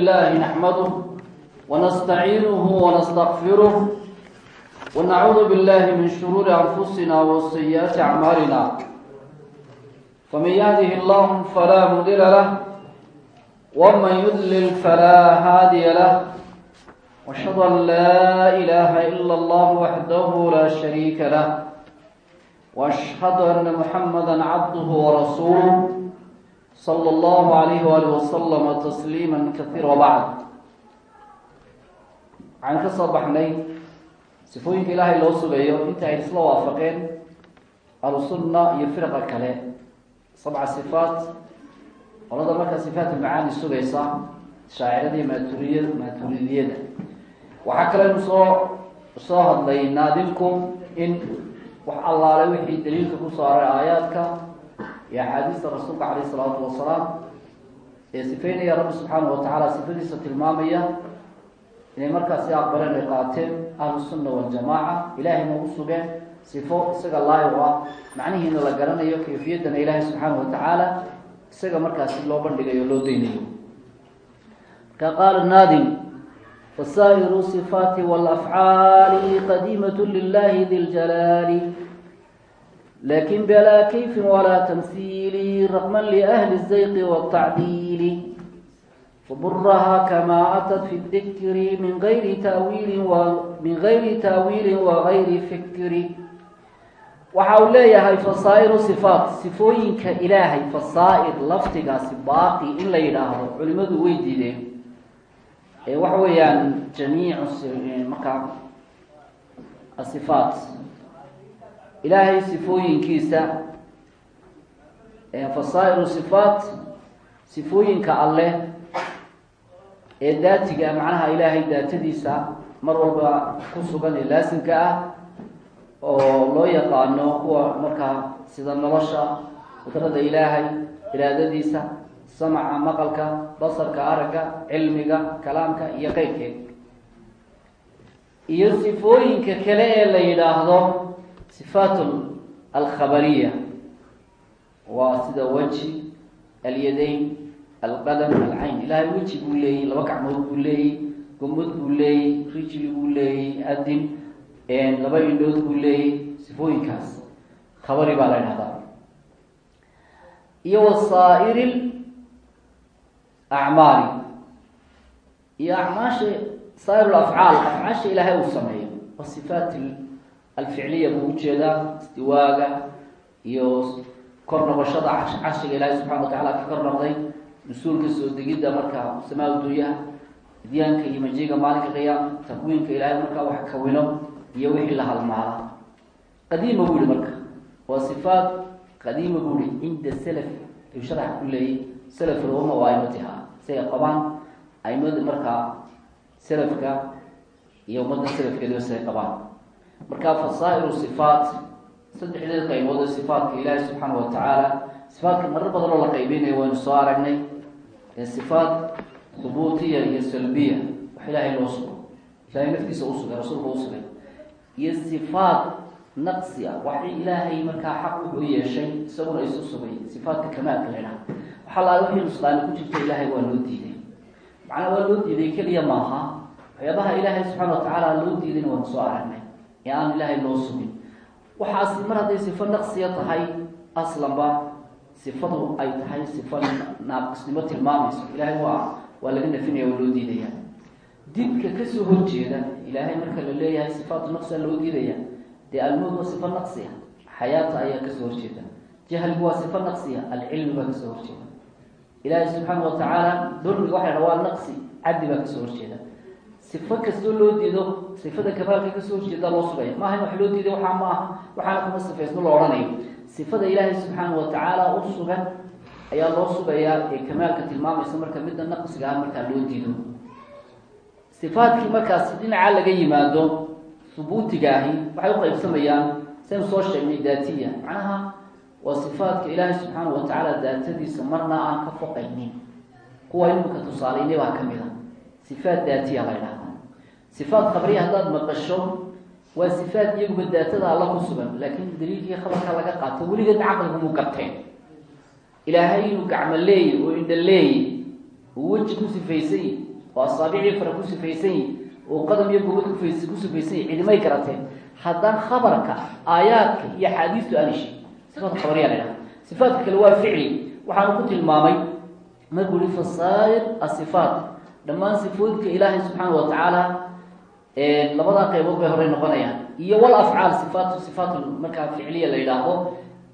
الله نحمده ونستعينه ونستغفره ونعوذ بالله من شرور أنفسنا وسيئات أعمالنا فمن يهده الله فلا مضل له ومن يضلل فلا هادي له واشهد أن لا إله إلا الله وحده لا شريك له واشهد أن محمدا عبده ورسوله صلى الله عليه وآله وسلم تسليما كثيرا وبعد waxaan ka soo baxnay sifooyinka ilaahay loo sugayo inta ay isla waafaqeen ahlusunna iyo firqa kale sabca sifaat qolada markaa sifaat almacaani sugaysa shaacirada iyo maturiya maturidiyada waxaa kalenu soo soo hadlay naadinku in wax allaale wixii daliilka ku saaray aayaadka iyo axaadiista rasuulka calayh isalaatu wasalaam ee sifeynaya rabbi subxaanahu watacaala sifadiisa tilmaamaya inay markaasi aqbaleen ay qaateen ahlu sunna waljamaaca ilahayna u sugeen sifo isaga laayo ah. Macnihiina la garanayo kayfiyaddana ilaahay subxaanahu watacaala isaga markaasi loo bandhigayo loo daynayo. Marka qaala naadim fasaa'iru sifaati walafcaali qadiimat lilahi di ljalaali laakiin blaa kayfi walaa tamhiili raqma lahli zayqi wtacdiili waburaha kamaa atat fi dikri min ayri tawiili min gayri ta'wiili wagayri fikri waxa uu leeyahay fasaa'iru sifaat sifooyinka ilaahay fasaa'ir laftigaasi baaqi in la yidhaahdo culimadu way diideen ee waxa weeyaan jamiic markaa asifaat ilaahay sifooyinkiisa fasaa'iru sifaat sifooyinka alleh ee daatiga macnaha ilaahay daatadiisa mar walba ku sugan ee laasimka ah oo loo yaqaano kuwa markaa sida nolosha qudrada ilaahay iraadadiisa samaca maqalka basarka aragga cilmiga kalaamka iyo qeybkeed iyo sifooyinka kale ee la yidhaahdo sifaat alkhabariya waa sida weji alyadayn alqadam alcayn ilahay weji buu leeyey laba gacmood buu leeyey gomod buu leeyey rijli buu leeyey adin laba indhood buu leeyey sifooyinkaas khabari baa la ydhahdaa iyo wasaa'iri acmaali iyo acmaasha saa'ir afcaal afcaasha ilaahay uu sameeyo wa alficliya buu u jeedaa istiwaaga iyo kor noqoshada carshiga ilaahay subxana wa tacala ka kor noqday mas'uulka soo degidda markaa samaa dunyaha idyaanka iyo majiga maalinka qiyaama takwiinka ilaahay markaa wax kawino iyo wixii la halmaala. Qadiima buu ihi marka waa sifaat qadiima buu ihi cinda salaf ayuu sharax ku leeyay salaf ulama waa aimatiha siay qabaan aimada markaa salafka iyo ummadda salafkeediba siay qabaan marka fasaa'iru sifaat saddexdeed qaybood ee sifaatka ilaahi subxaana wa tacaala sifaatka marar badan oo la qaybinayo waynu soo aragnay sifaat hubuutiya iyo salbiya. Wax ilaahay loo sugo. Ilahay naftiisa usugay rasuulka usugay iyo sifaat naqsi ah. Wax ilaahay markaa xaq wuxuu yeeshay isaguna isu sugay. Sifaatka kamaalka la ydhaha waxaa wixii nusqaani ku jirta ilaahay waa loo diiday. Macnaa waa loo diiday keliya maaha. Waxyaabaha ilaahay subxaana wa tacaala loo diidayna waanu soo aragnay ee aan ilaahay loo sugin. Waxaas mar hadday sifo naqsiya tahay aslanba sifadu ay tahay sifo naaqisnimo tilmaamayso ilaahay waa waa laga nafinaya waa loo diidaya dibka ka soo horjeeda ilaahay marka la leeyahay sifaatu naqsia loo diidaya dee almood waa sifo naqsiya xayaata ayaa ka soo horjeeda jahligu waa sifo naqsiya alcilmi baa ka soo horjeeda ilaahay wa tacaala dulmiga waxa la waa naqsi caddi baa ka soo horjeeda sifo kastoo loo diido sifada kamaalka ka soo horjeeda loo sugaya maaha in wax loo diiday waxaa ma aha waxaana kuma sifaysno la odhanayo sifada ilaahay subxaana wa tacaala u sugan ayaa loo sugayaa ee kamaalka tilmaamaysa marka midda naqsiga ah markaa loo diido sifaadkii markaasi dhinaca laga yimaado hubuutiga ahi waxay uqaybsamayaan saynu soo sheegnay daatiya macnaha waa sifaadka ilaahay subxaana wa tacaala daatadiisa marna aan ka foqaynin kuwa imika tusaalaynay baa ka mid a sifaat daatiya la ydhahda sifaat khabariya haddaad maqasho waa sifaat iyaguba daatada alla ku sugan laakiin daliilkii khabarka laga qaato weligeedna caqligu mu garteen ilaahay inuu gacmo leeyay oo indha leeyay oo weji ku sifaysan yihi oo asaabicii fara ku sifaysan yihi oo qadam iyo gobad ku sifaysan yihi cidimay garateen haddaan khabarka aayaadka iyo axaadiistu aanishi sifaadka khabariya la dhaha sifaadka kale waa ficli waxaanu ku tilmaamay markuu fasaa'ir asifaat dhammaan sifooyinka ilaahay subxaana wa labadaa qaybood bay horey noqonayaan. Iyo wal afcaal sifaat sifaat markaa ficliya la yidhaahdo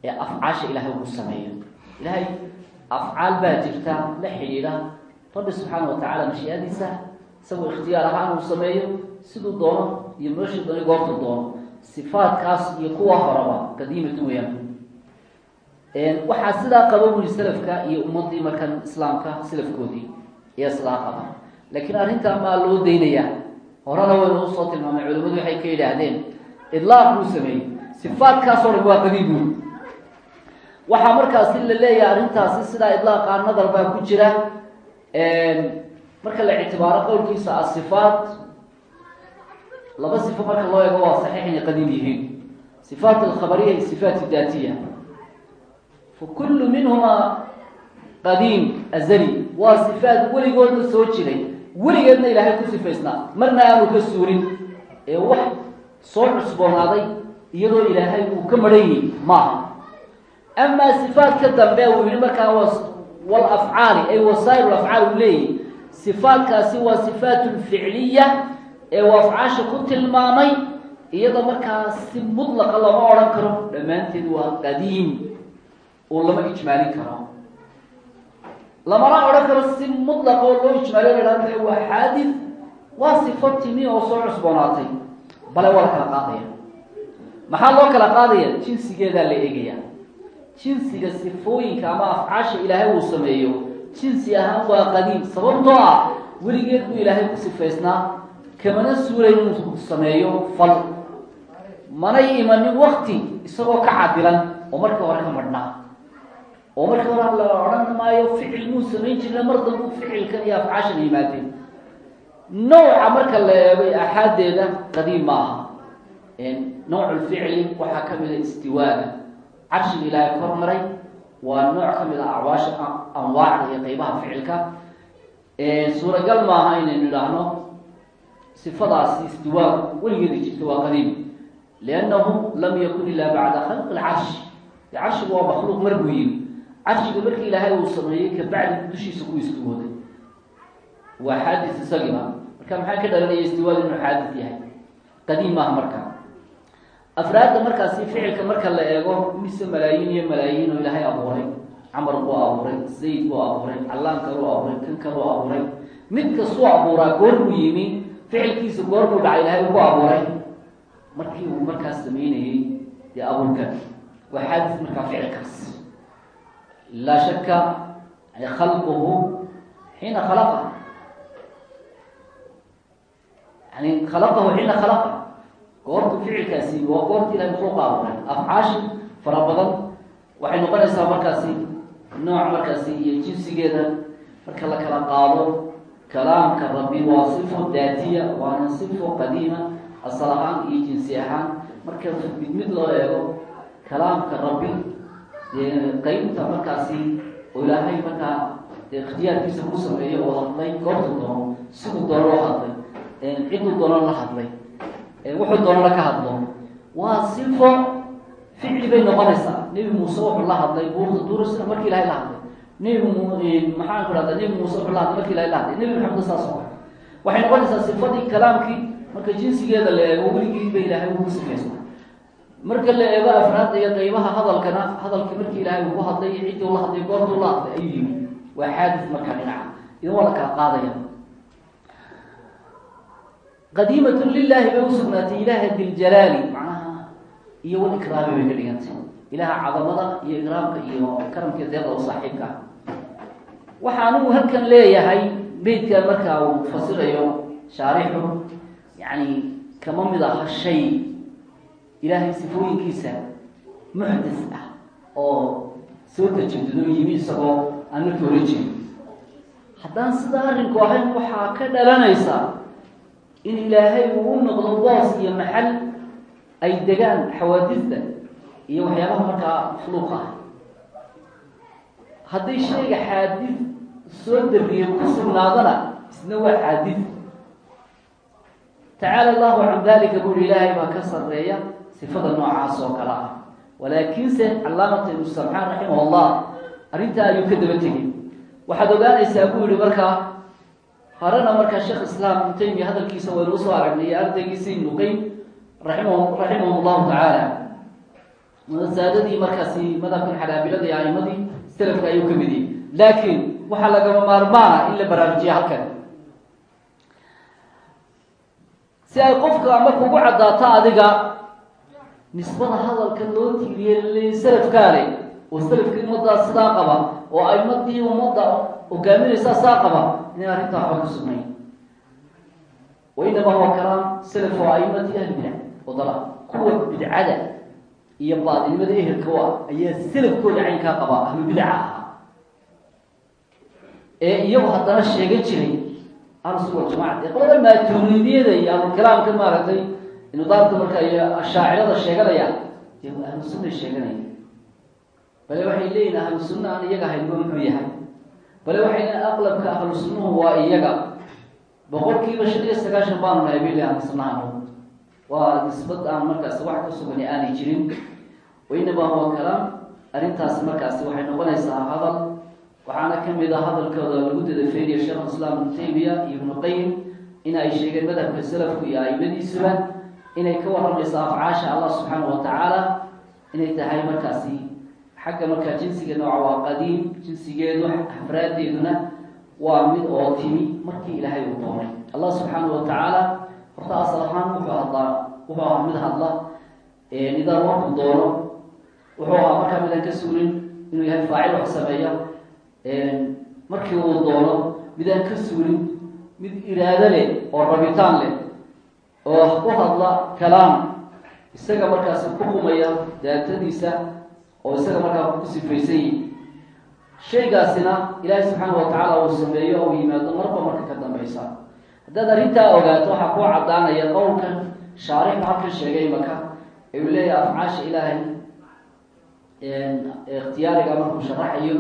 ee afcaasha ilaahay uu sameeyo. Ilaahay afcaal baa jirta la xidhiidha. Rabbi subxaana wa tacaala mashiiadiisa isagoo ikhtiyaar ahaan uu sameeyo siduu doono iyo meeshuu doono goortu doono. Sifaatkaas iyo kuwa horaba qadiimatu weyaan waxaa sidaa qaba wuli salafka iyo ummadii markan islaamka salafkoodii ayaa sidaa qaba. Laakiin arrintaa maa loo daynayaa horena waynu u soo tilmaamay culimadu waxay ka yidhaahdeen idlaaq buu sameeyey sifaatkaasoo dhan waa qadiim buuli waxaa markaasi la leeyahay arrintaasi sidaa idlaaqa nadar baa ku jira marka la ictibaaro qowlkiisa asifaat laba sifo marka loo eego waa saxiix inay qadiim yihiin. Sifaat alkhabariya iyo sifaat daatiya. Fa kullu minhumaa qadiim azali waa sifaat weligoodna soo jiray weligeedna ilaahay ku sifaysnaa. Marna aanu ka suurin ee wax soo cusboonaaday iyadoo ilaahay uu ka maran yahi maaha. Amaa sifaadka dambe uu yihi markaa wal afcaali ay wasaa'ir afcaal uu leeyahy sifaadkaasi waa sifaat lficliya ee uu afcaasha ku tilmaamay iyada markaa si mutlaqa lama odhan karo. Dhammaanteed waa qadiim oo lama ijmaalin karo lamana odhan karo si mutlaqa oo loo ijmaaliyo la hahda waa xaadid waa sifo timi oo soo cusboonaatay bale waa la kala qaadaya maxaa loo kala qaadaya jinsigeedaa la eegaya jinsiga sifooyinka ama afcaasha ilaahay uu sameeyo jinsi ahaan waa qadiim sababtoo ah weligeed buu ilaahay ku sifaysnaa kamana suulay inuu sameeyo fal manay imanin wakti isagoo ka cadilan oo markii hore ka madhnaa oo markii hore la odhan maayo ficil muu samayn jirna mar dambu ficilkan iyo afcaashan yimaadeen nooca marka la eegay axaadeeda qadiim ma aha. Nooc lficli waxaa ka mid a istiwaaga. Carshiga ilaahay kor maray waa nooc ka mid a acwaasha anwaacda iyo qeybaha ficilka suuragal maaha inaynu idhaahno sifadaasi istiwaagu weligeeda jirta waa qadiim. Liannahu lam yakun ilaa bacda khalqi lcarshi carshigu waa makhluuq mar buu yimi carshiga markii ilaahay uu sameeyey kabacdi dushiisa ku istiwooday waa xaadis isagiba marka maxaa ka dhalanaya istiwaad inuu xaadis yahay? Qadiim maaha marka. Afraadda markaasi ficilka marka la eego mise malaayiin iyo malaayiin oo ilaahay abuuray camar buu abuuray zayd buu abuuray callaan kaluu abuuray kan kaluu abuuray. Mid kastuu abuuraa goor buu yimi ficilkiisa goor buu dhacay ilaahay ku abuuray. Markii uu markaas sameynayey dee abuurkan waa xaadis markaa ficilkaas laa shaka khalquhu xiina khalaqa yani khalaqahu xiina khalaqa goortu ficilkaasi waa goorta ilahay makhluuqa abuuray afcaashi fara badan waxay noqonaysaa markaasi nooc markaasi iyo jinsigeeda marka la kala qaado kalaamka rabbi waa sifo daatiya waana sifo qadiima asal ahaan iyo jinsi ahaan marka mid mid loo eego kalaamka rabbi dee qeybta markaasi oo ilaahay markaa ikhtiyaarkiisa ku sameeyo oo hadlay goortu doono siduu doono loo hadlay ciduu doono la hadlay wuxuu doonana ka hadlo waa sifo ficli bay noqonaysaa nebi muuse wuxuu la hadlay buurta duurasida markii ilahay la hadlay nebi maxaan ku dhahda nebi muuse wuxuu la hadlay marki ilahay la hadlay nebi maxamed saas oo waxay noqonaysaa sifadii kalaamkii marka jinsigeeda la eego weligii bay ilaahay ugu sifaysa marka la eego afraadda iyo qeybaha hadalkana hadalkii markii ilaahay ugu hadlay iyo ciddii ula hadlay goortuu la hadlay ayuu yimi waa xaadis markaa dhinaca. Idan waa la kala qaadaya. Qadiimatun lilahi bay usugnaatay ilaaha diljalaali macnaha iyo walikraami bay ka dhigantay ilaha cadamada iyo ikraamka iyo karamka deeqda saaxiibka ah. Waxa anigu halkan leeyahay beydkan markaa uu fasirayo shaarixu yani kama mid aha shay ilaahay sifooyinkiisa muxdis ah oo soo tajadudo yimi isagoo aan markii hore jirin. Haddaan sidaa arrinku ahayn waxaa ka dhalanaysa in ilaahay uu u noqdo boos iyo maxal ay degaan xawaadista iyo waxyaabaha markaa makhluuqa ah. Hadday shayga xaadis soo dariye ku sugnaadana isna waa xaadid. Tacaala allahu can dalika buri ilaahay baa ka sarreeya sifada noocaas oo kale. Ah walaakiinse calaamata ibnu samxaan raximah allah arrintaa ayuu ka daba tegey. Waxaad ogaanaysaa buu yihi markaa horena markaa sheekh islaam ibnu taymiya hadalkiisa waynu u soo aragnay iyo ardaygiisa ibnu raximah raximahum allahu tacaala. Saadadii markaasi madhabkan xanaabilada iyo aimadii selafka ayuu ka mid yahay. Laakiin waxaa lagama maarmaana in la baraarujiya halkan. Si ay qofka ama kugu caddaato adiga nisbada hadalka loo tiiriyey salafkaale oo salafkii ummaddaa sidaa qaba oo aimadii ummadda hogaaminaysaa saa qaba inay arrintaa waxba ka sugnayn. Wa inamaa huwa kalaam salaf oo aimati ahli bidc wadala kuwa bidcada iyo baadinimada ehelka u ah ayaa salafkooda caynkaa qaba ahlu bidaca ahaa. Ee iyagu haddana sheegan jiray ahlusunna waljamaca ee qolada maaturidiyada iyo ahlulkalaamka maaragtay nidaamka marka iyo ashaacirada sheeganaya iyagu ahlu sunna sheeganaya bale waxay leeyihiin ahlu sunna aan iyaga haynba muxuu yahay. Bale waxay leeyiin aqlabka ahlu sunnuhu waa iyaga. Boqol kiiba shan iyo sagaashan baanu nahay bili ahlu sunnaha waa nisbad aan markaasi wax ka sugani aanay jirin. Wainamaa huwa kalaam. Arrintaasi markaasi waxay noqonaysaa hadal. Waxaana ka mid a hadalkooda lagu dadafeynaya sheekh islaam ibnu taymiya iyo ibnu qayim in ay sheegeen madhabka salafku iyo aimadiisuba inay ka waramayso afcaasha allah subxaana wa tacaala inay tahay markaasi xagga markaa jinsiga nooca waa qadiim jinsigeedu afraadeeduna waa mid oo timi markii ilaahay uu doonay allah subxaana wa tacaala horta asal ahaan wuxuu hadlaa wuxuu ahaa mid hadla nidaam markuu doono wuxuu ahaa markaa midaan ka suulin inuu yahay faacil wax sameeya markii uu doono midaan ka suulin mid iraado leh oo rabitaan leh oo ku hadla kalaam. Isaga markaasi ku qumaya daatadiisa oo isaga markaa ku sifaysan yihi shaygaasina ilaahay subxaana wa tacaala uu sameeyo oo yimaado marba marka ka dambaysa. Haddaad arrintaa ogaato waxaa kuu caddaanaya qowlkan shaarixu halkan sheegay maka. Ee uu leeyahay afcaasha ilaahay ikhtiyaariga markuu sharaxayo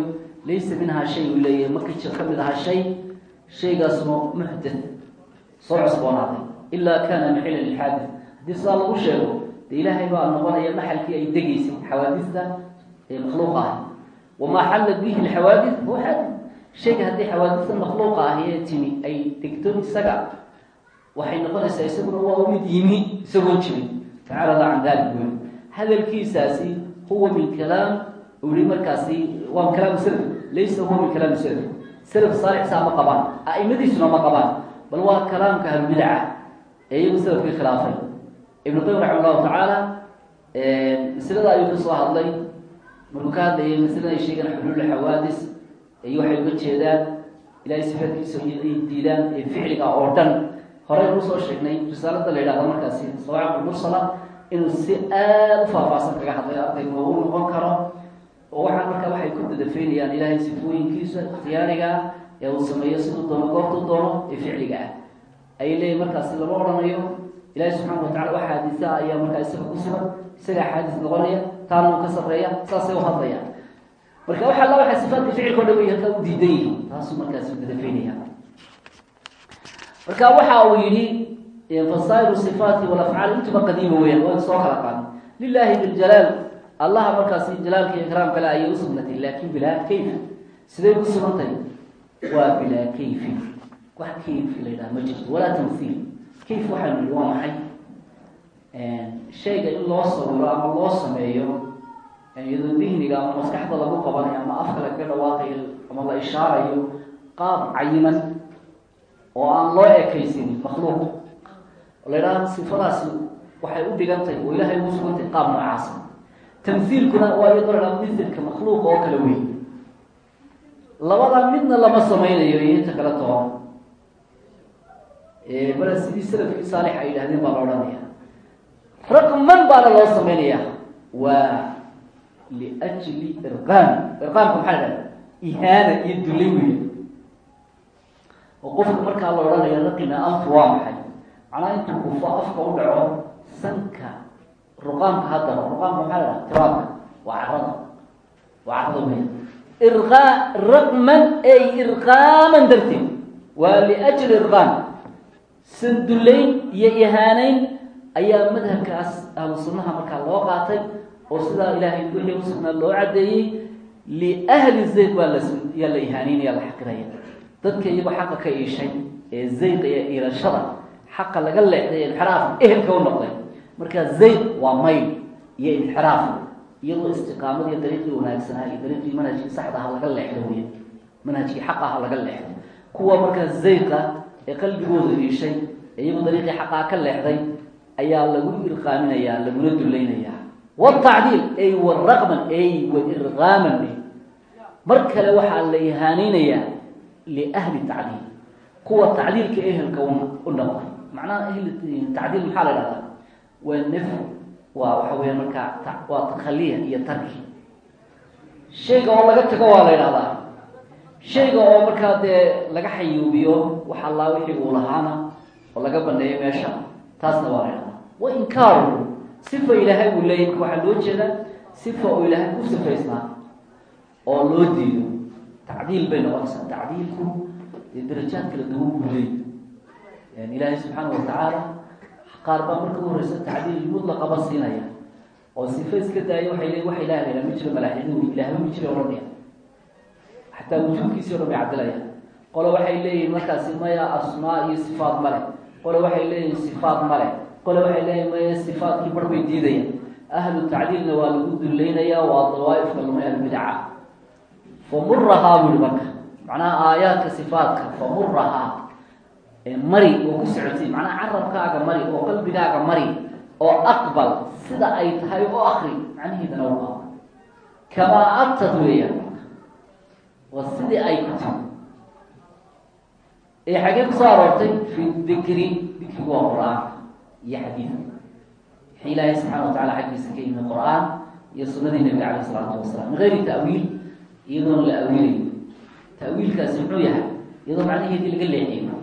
laysa minhaa shay uu leeyahay. Marka jir ka mid ahaa shay shaygaasma muxdath soo cusboonaaday ilaa kana maxila lilxaadith haddii sidaa lagu sheego dee ilaahay baa noqonaya maxalkii ay degaysay xawaadista ee makhluuqa ahi wamaa xallat bihi lxawaadith huwa xaadith shayga haddii xawaadista makhluuqa ahi ee timi ay degto isaga waxay noqonaysaa isaguna waa mid yimi isagoo jirin tacala allah can dalik wey hadalkiisaasi huwa min kalaam uli markaasi waa min kalaam salaf laysa huwa min kalaam salaf salaf saalixsaa ma qabaan a'imadiisuna ma qabaan bal waa kalaamka ahlubidca ee iyagu salafkii khilaafay. Ibnu qayim raxima allahu tacaala maslada ayuu ka soo hadlay. Markuu ka hadlayay maslada ay sheegaan xuluul xawaadis iyo waxay uga jeedaan ilahay sifaadkiisa ay diidaan ee ficliga oo dhan horey anu soo sheegnay risaalada la yidhahdo markaasi sawaacib mursala inuu si aada u faahfaahsan kaga hadlay ardaygu u noqon karo. Oo waxaan markaa waxay ku dadafeynayaan ilaahay sifooyinkiisa ikhtiyaariga ee uu sameeyo siduu doono goortuu doono ee ficliga ah ayay leeyihiin markaasi lama odhanayo. Ilaahay subxaana watacala wax xaadisa ayaa markaa isaga ku sugan isagaa xaadis noqonaya taana uu ka sarreeya saasay u hadlayaan. Marka waxa alla waxaa sifaadka ficilka o dhan way halkaa u diidan yihiin taasuu markaasi u dadafeynaya marka waxa uu yidhi fasaa'iru sifaati walafcaal intuba qadiima weyaan waa soo kala qaada lilahi biljalaal allaha markaasi jalaalka iyo ikraam kale ayay usugnatay laakin bilaa kayf siday ku sugantahay waa bilaa kayfin wax kayf la yidhaha walaa tamhiil kayf waxaanu yihi waa maxay? Shayga in loo sawiro ama loo sameeyo iyadoo dihniga ama maskaxda lagu qabanayo ama afka lagaga dhawaaqayo ama la ishaarayo qaab cayiman oo aan loo ekaysin makhluuq. La sifadaasi waxay u dhigantahay oo ilaahay ugu sugantay qaab noocaasa tamhiilkuna waa iyadoo la milka makhluuq oo kale wey labada midna lama samaynayo iyo inta kale toban mala sidii salafkii saalix ay yidhahdeen baa la odhanaya raqman baana loo samaynaya waa liajli irqaam irqaamka maxaa dhahda ihaana iyo dulay wey oo qofka markaa la odhanaya raqina anfu waa maxay? Macnaa intuu kufo afka u dhaco sanka ruqaamka haddaba ruqaamka maxaa la dhaha tiraabka waa carada waa carada weya irqaa raqman ay irqaaman darteed. Waa liajli irqaam sandullayn iyo ihaanayn ayaa madhabkaas ahlu sunnaha markaa loo qaatay oo sidaa ilaahay wixii usugnaa loo caddeeyey liahli zayd baa layaa la ihaaneynaya la xaqiraya. Dadka iyagoo xaqa ka iishay ee zayqa iyo iilashada xaqa laga leexday inxiraaf ehelka u noqday. Markaa zayd waa mayl iyo inxiraaf iyadoo istiqaamad iyo dariiqii wanaagsanaa iyo dariiqii manhajkii saxda aha laga leexdo wey manhajkii xaqa aha laga leexday. Kuwa markaa zayqa ee qalbigooda iishay ee iyagoo dariiqii xaqaa ka leexday ayaa lagu irqaaminayaa laguna dulaynayaa watacdiil ay waraqman ay wairqaaman mar kale waxaa la ihaaneynayaa liahli tacdiil. Kuwa tacdiilka ehelka u noqday macnaha tacdiil maxaa la dhahdaa waa nef waa waxa weya markaa waa takhaliya iyo tarki. Shayga oo laga tago waa la ydhahdaa shayga oo markaa dee laga xayuubiyo wax allaa wixii uu lahaana oo laga baneeyo meesha taasna waa ydhahdaa wa inkaaru sifa ilaahay uu leeyay marka waxaa loo jeeda sifa oo ilaahay ku sifaysnaa oo loo diido tacdiil bay noqonaysaa. Tacdiilku darajaad kala duwan buu leeyay ilaahay subxaana watacaala qaar baa marka u horeysa tacdiil mutlaqaba siinaya oo sifa iska daaya waay le waxa ilaha lahaa ma jiro malaaxiduu ilaahba ma jiro odhanaya xataa wujuudkiisii o dhan bay cabdilaya qole waxay leeyihiin markaasi maya asmaa iyo sifaat male qole waxay leeyihiin sifaat male qole waxay leeyihiin maya sifaatkii bar bay diidaya. Ahlu tacdiilna waa lagu dullaynaya waa dawaaifka lama albidaca famurahaa bui marka. Macnaha aayaadka sifaatka famurahaa mari oo ku socotay macnaha carabkaaga mari oo qalbigaaga mari oo aqbal sida ay tahay oo akri macnaheedana u kamaa abtad weeyaan waa sidii ay ku timi. Ee xagee ku soo aroortay fi dikri dikrigu waa qur'aanka iyo xadiidka wixii ilaahay subxana wa tacala xaggiisa ka yimi qur'aan iyo sunadii nabiga calayh isalaatu wasalaam min gayri ta'wiil iyadoona la awiilayo ta'wiilkaasi muxuu yahay? Iyadoo macnaheedii laga leexiyo.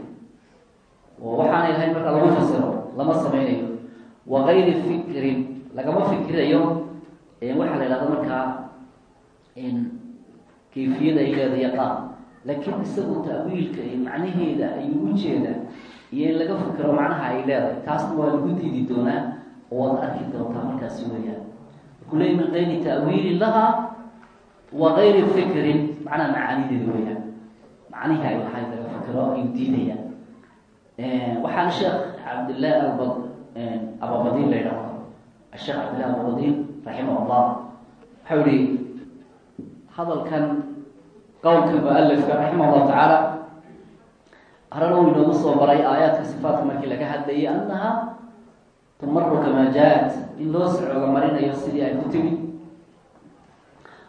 Oo waxaanay lahayn markaa lagu fasiro lama sameynayo wa gayri fikrin lagama fikirayo waxaa la yidhahda markaa kayfiyada ay leeda yaqaan. Laakiin isagu ta'wiilka iyo macnaheeda ayuu ujeeda iyo in laga fikiro macnaha ay leedahay taasna waa lagu diidi doonaa oo waad arki doontaa markaasi weeyaan. Markuu leey min gayri ta'wiilin laha wa gayri fikrin macnaha macaanideeda weeyaan. Macnihi ay lahayd laga fikiro ayuu diidaya. Waxaana sheekh cabdillahi ab ababadiin la yidhahdo asheekh cabdillahi ababadiin raximah allah waxau yihi hadalkan qowlka mualifka raximah allahu tacaala harana uu inoogu soo baray aayaadka sifaatka markii laga hadlayay annaha tumaru kamaa jaa-at in loo socooga marinayo sidii ay ku timi.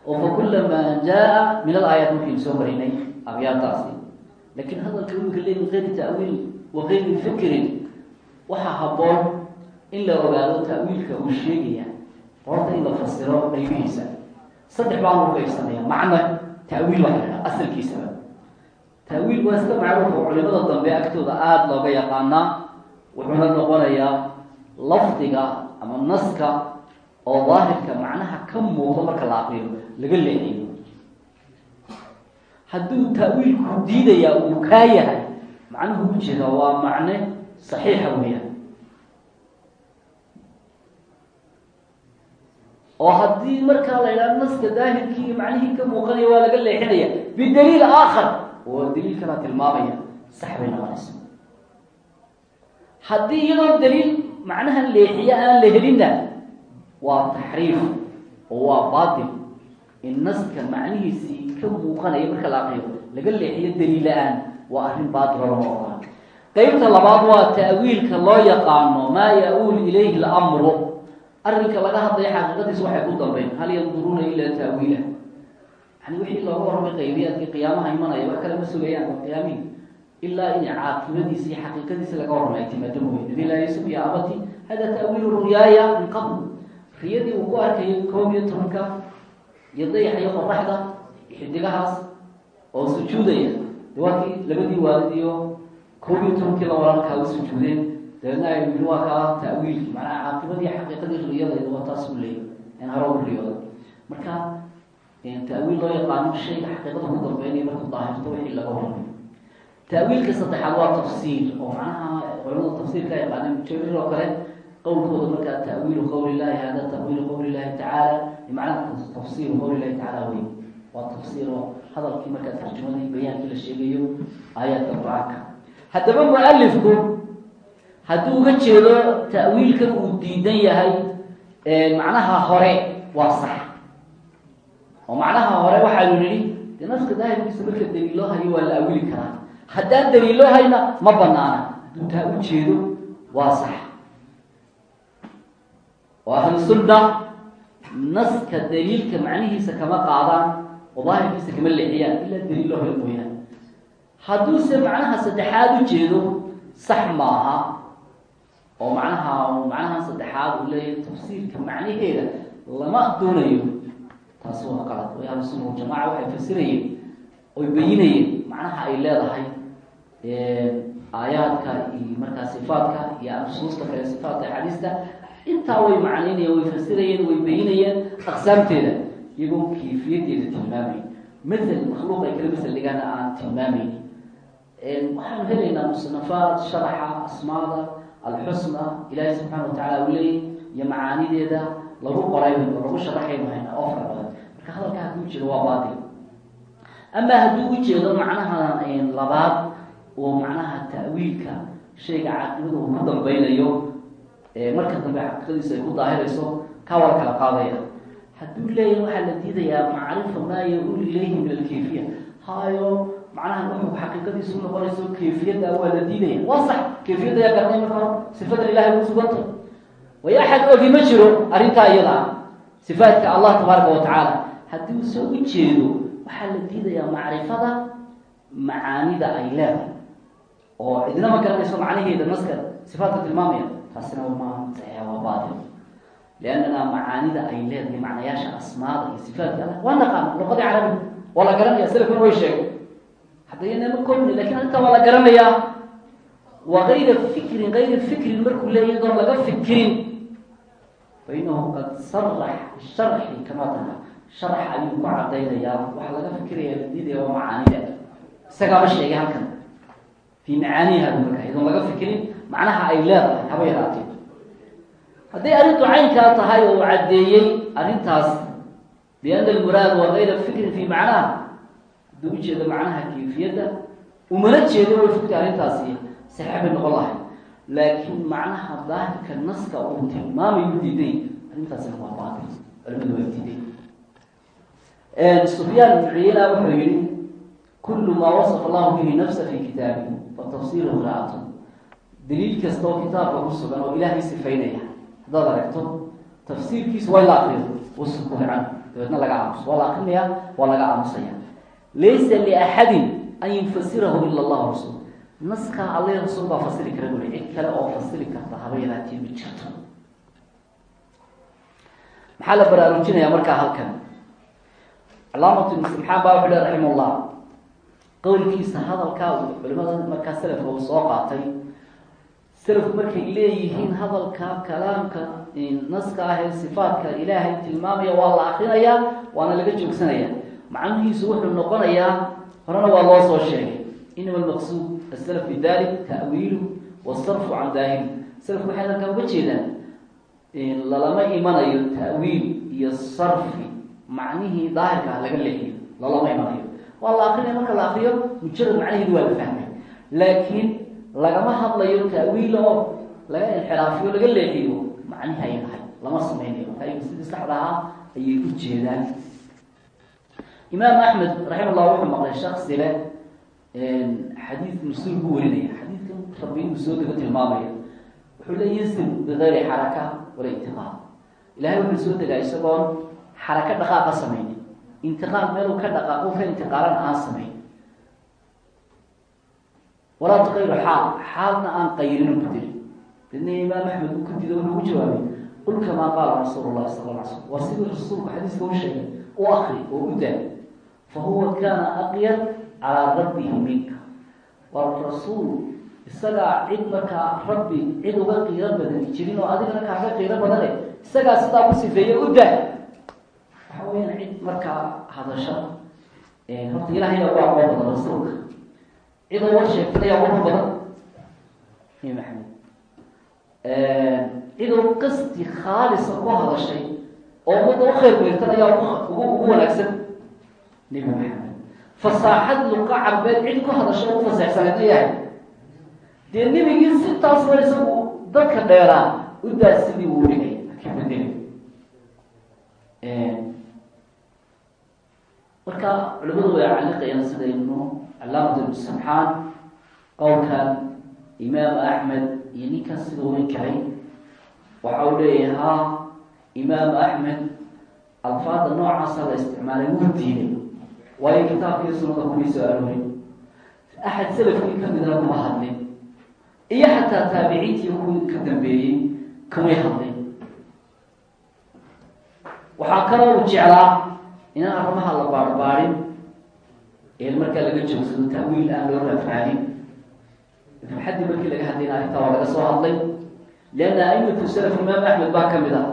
Oo fa kulamaa jaa min alaayaat markaynu soo marinay abyaadaasi laakiin hadalka imika le min gayri ta'wiil wa gayri fikrin waxaa habboon in la ogaado ta'wiilka uu sheegaya horta in la fasiro qaybihiisa saddex baan u qaybsanaya macno ta'wiil waa kaha asalkiisaba ta'wiil waa iska macruuf oo culimada dambe agtooda aada looga yaqaanaa. Wuxuuna noqonayaa lafdiga ama naska oo daahirka macnaha ka muuqdo marka la aqriyo laga leexiyo hadduu ta'wiilku diidayaa uu kaa yahay macnuhu ujeeda waa macne saxiixa weeyaan oo haddii markaa la yidhaha naska daahirkii iyo macnihii ka muuqanaya waa laga leexinaya bidaliil aakhar oo daliil kalaa tilmaamaya sax bay noqonaysa. Haddii iyadoo daliil macnahan leexiye aan la helinna waa taxriif oo waa baatil in naska macnihiisii ka muuqanaya marka la aqriyo laga leexiyo daliil la'aan waa arrin baatil oo lama ogola qeybta labaad waa ta'wiilka loo yaqaano maa ya-uul ilayhi lamru arrinka laga hadlaya xaqiiqadiis waxay ku dambeyn. Hal yanduruuna ilaa ta'wiilah yani wixii looga warramay qaybiyaadkii qiyaamaha imanaya wax kale ma sugayaan qiyaamihi ilaa in caaqibadiisa iyo xaqiiqadiisa laga warramay ay timaado mooye nabi laa yusuf ya abati hada ta'wiilu ruyaaya min qabl. Riyadii uu ku arkayay koob iyo tobanka iyo dayax iyo qoraxda xidigahaas oo sujuudaya. De waa kii labadii waalid iyo koob iyo tobankii la walaalkaa u sujuudeen dabeedna ay yii waa kaa ta'wiilki macnaha caaqibadii xaqiiqadii riyadayda waa taas u leeyay in hore u marka taawiil loo yaqaano shayga xaqiiqada ku dambeynaya markuu daahirto wixii laga hormay taawiilka saddexaad waa tafsiir oo macnaha culamada tafsiirka yaqaaneen mujarir oo kale qowlkooda markaa taawiilu qowli llahi hada taawiilu qowli llahi tacaala macnaha tafsiiru qowli llahi tacaala wey waa tafsiir oo hadalkii markaa tarjumadii bayaankii la sheegayo aayaadka qur'aanka haddaba mu'alifku haddii uga jeedo ta'wiilkan uu diidan yahay macnaha hore waa sax. Oo macnaha hore waxaanu nidhi dee naska daahirkiisa marka daliiloo hayo waa la awili karaa. Haddaan daliiloo hayna ma banaana hadduu taa u jeedo waa sax. Oo ahlu sunna naska daliilka macnihiisa kama qaadaan oo daahirkiisa kama leexiyaan ilaa daliiloo hayo mooyaane. Hadduuse macnaha saddexaad u jeedo sax maaha oo macnaha macnaha saddexaad uu leeyahay tafsiirka macnaheeda lama doonayo taasi waa qalad way ahlu sunna waljamaca waxay fasirayeen oy bayinayeen macnaha ay leedahay aayaadka iyo markaa sifaadka iyo nusuusta kale sifaatka axaadiista intaa way macnaynayeen way fasirayeen way bayinayeen aqsaamteeda iyagoo kayfiyadeeda tilmaamay. Mael makhluuq ay kala masel dhigaana aan tilmaamayn waxaanu helaynaa musnafaad sharaxa asmaada alxusna ilaahay subxaana watacala uu leeyay iyo macaanideeda lagu qoray oo lagu sharaxaynu hayna oo fara badan. Marka hadalka hadduu jeedo waa baatil. Ama hadduu u jeedo macnaha labaad oo macnaha ta'wiilka shayga caaqibada uu ku dambeynayo marka dambe xaqiiqadiisa ay ku daahirayso kaa waa kala qaadaya. Hadduu leeyahay waxaa la diidayaa macrifa maa ya-ul ilayhi min alkayfiya hayo macnaha wuxuu xaqiiqadiisu noqonayso kayfiyadda waa la diidaya. Waa sax. Kayfiyadda yaa garanay marka hore sifadan ilahay ku sugantay way axad ogi ma jiro arrintaa iyada ah. Sifaatka allah tabaaraka wa tacaala. Haddii uu soo u jeedo waxaa la diidayaa macrifada macaanida ay leedahay. Oo cidina ma garanayso macnaheeda naska sifaatka tilmaamaya taasina ma saxiixa waa baatil. Liannana macaanida ay leedahay macnayaasha asmaada iyo sifaatka alla waa naqaana luqadii carabiga. Waa la garanaya salafkuna way sheegay haddaynama kobni laakiin arrintaa waa la garanayaa. Wa gayra fikrin gayra fikrin markuu leeyahy doon laga fikirin fa inahu qad sarax sharxi kama taha. Sharx ayuu ku cadaynayaa waxaa laga fikiraya diidaya waa macaanida isagaaba sheegay halkan. Fii macaaniha marka idoon laga fikirin macnaha ay leedahay haba yaraatee hadday arrintu caynkaa tahay oo caddeeyey arrintaas biana almuraad waa gayra fikrin fii macnaha hadduu ujeedo macnaha kayfiyadda umana jeedo way fogtay arrintaasi saxiix bay noqon lahay laakiin macnaha daahirka naska uu tilmaamay u diiday arrintaasina waa baatil. Culimadu waa diiday. Sufyaan ibnu cuyeyna wuxuu yihi kullu maa wasafa allahu bihi nafsa fi kitaabi fatafsiru qiraatu daliil kasta oo kitaabka ku sugan oo ilaahay sifaynaya haddaad aragto tafsiirkiisu waa in la akriyo wasukuuti canhu dabeedna laga aamuso waa la akrinaya waa laga aamusaya laysa liaxadin an yufasirahu ila allah rasul naskaa alla rasuul baa fasiri kara buli cid kale oo fasiri karta haba yaraatee ma jirto maxaa la baraarujinayaa markaa halkan calaamatu istimxaan baa wuxu le raximah llah qowlkiisa hadalkaa culimada markaa selafka uu soo qaatay selafku markay leeyihiin hadalka kalaamka naska ah ee sifaatka ilaahay tilmaamaya waa la akrinayaa waana laga joogsanaya macnihiisu wuxuu noqonayaa horena waa loo soo sheegay. Inama almaqsuud asalaf bidalik ta'wiilu wasarfu can daahiri salafku waxay halkaa uga jeedaan lalama imanayo ta'wiil iyo sarfi. Macnihii daahirka ah laga leexiyo lalama imanayo. Waa la akrinaya marka la akriyo mujarad macnaheedu waa la fahmay. Laakiin lagama hadlayo ta'wiil oo laga inxiraafiyo laga leexiyo macnihi ay tahay lama sameynayo marka ayagu sidii saxda ahaa ayay u jeedaan imaam axmed raxima llah wuxuu maqlay shaksi le xadiid mas'uul buu warinaya. Xadiidkan rabbi inuu soo dego tilmaamaya. Wuxuu le yasir bigayri xaraka wala intiqaal ilahay wuxuu soo degaa isagoon xaraka dhaqaaqa samaynin intiqaal meeluu ka dhaqaaqo ka intiqaalan aan samayn walaa tuqayru xaal xaalna aan qayrin bedeli dadna imaam axmed uu ku dido wuxuu ku jawaabay qul kamaa qaala rasuulu llahi sala la slam waa sidii rasuulku xadiiska u sheegay u akri oo u fa huwa kaana aqyar calaa rabbihi minka waa rasuul isagaa cid markaa rabbi cid uga qiiro badan jirin oo adigana kaaga qiiro badane isagaa sidaa ku sifeeye u daa waxa weyaan cid markaa hadasha horta ilahay ugu aqoon badan rasuulka cid war sheegtay ugu badan nabi maxamed cidoo qasdi khaalisa ku hadashay oo ummadda u khayr weyrtan ayaa ugu wanaagsan fasaaxad luqa carbeed cid ku hadasha ugu fasaxsaneed yahay. Dee nebigii sintaas ba isagu dadka dheeraa udaa sidii uu dhigay. Akibadeli marka culimadu way caliqayaan sida ibnu calaamat ibnu samxaan qowlkan imaam axmed iyo ninkaas sida weyn kahay waxa uu leeyahay ha imaam axmed alfaada noocaasa la isticmaalay wuu diiday waayo kitaabkii sunada kumay soo aroorin axad salafkii kamida kuma hadlin. Iyo xataa taabiciintii kuwii ka dambeeyey kamay hadlin. Waxaa kaloo uu jeclaa inaan arrimaha la baarbaarin ee markaa laga joogsado ta'wiil aan loo raafaanin ibnuxaddi markii laga hadlayna arrintaa waa laga soo hadlay. Lianna aimatu salaf imaam axmed baa ka mid ah.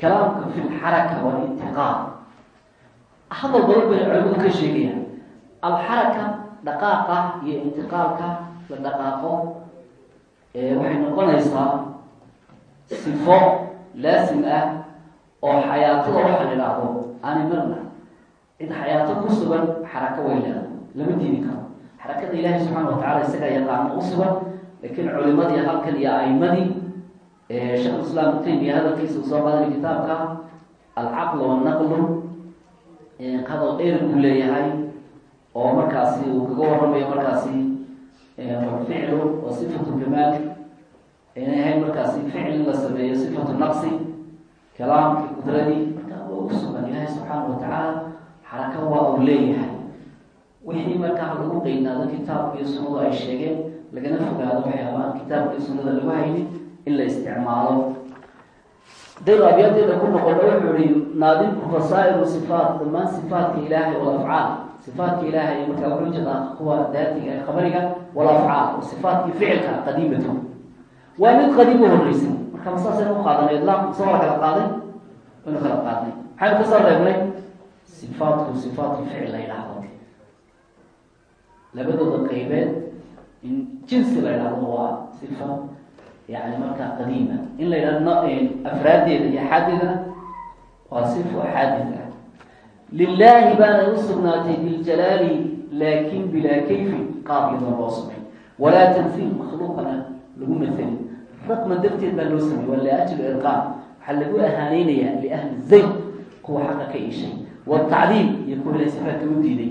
Kalaamka fi lxaraka walintiqaal hadal badan bay culimadu ka sheegayaan. Alxaraka dhaqaaqa iyo intiqaalka la dhaqaaqo waxay noqonaysaa sifo laasim ah oo xayaatada waxa la idhaahdo aanay marna cid xayaato ku sugan xarako way leedahay lama diidi karo. Xarakada ilaahay subxaana watacala isagaa yaqaano u sugan laakiin culimadii halkan iyo aimadii sheekh islaam taymiya hadalkiisa uu soo qaadanay kitaabka alcaql wanaqlu hadal dheer buu leeyahay oo markaasi uu kaga waramayo markaasi ficlu wa sifatu kamaal inay ahayn markaasi ficl in la sameeyo sifatu naqsi kalaamki qudradii marka waa u sugan ilaahay subxaana watacaala xaraka waa uu leeyahay. Wixii markaa lagu qeynaado kitaabka iyo sunnadu ay sheegeen lagana fogaado waxyaabaan kitaabka iyo sunnada lagu haynin in la isticmaalo dayr abyadeeda ku noqono wuxuu ihi naadimku fasaa'iru sifaat dhammaan sifaatka ilaahay walafcaal sifaatka ilaahay markaa wuxuu jeedaa kuwa daatiga ee khabariga walafcaal sifaatkii ficilka qadiimatu. Waa mid qadiim u horeysay marka masaasaynu u qaadanay soo wala kala qaaday? Waynu kala qaadnay maxaynu ka soo reebnay? Sifaatku sifaatku ficil la yidhaahdo. Labadooda qeybeed in jinsi la yidhaahdo waa sifa yani markaa qadiima in la yidhahdo afraaddeeda iyo axaadeedana waa sifo xaadis ah lilaahi baanay u sugnaatay biljalaali laakin bilaa kayfi qaab iyadoon loo sumay walaa tanfiil makhluuqana lagu maselin raqman darteed baa loo samey waa liajli irqaam waxaa lagu ahaaneynayaa liahli zayd kuwa xaqa ka iishay watacdiim iyo kuwa ilahay sifaadka u diiday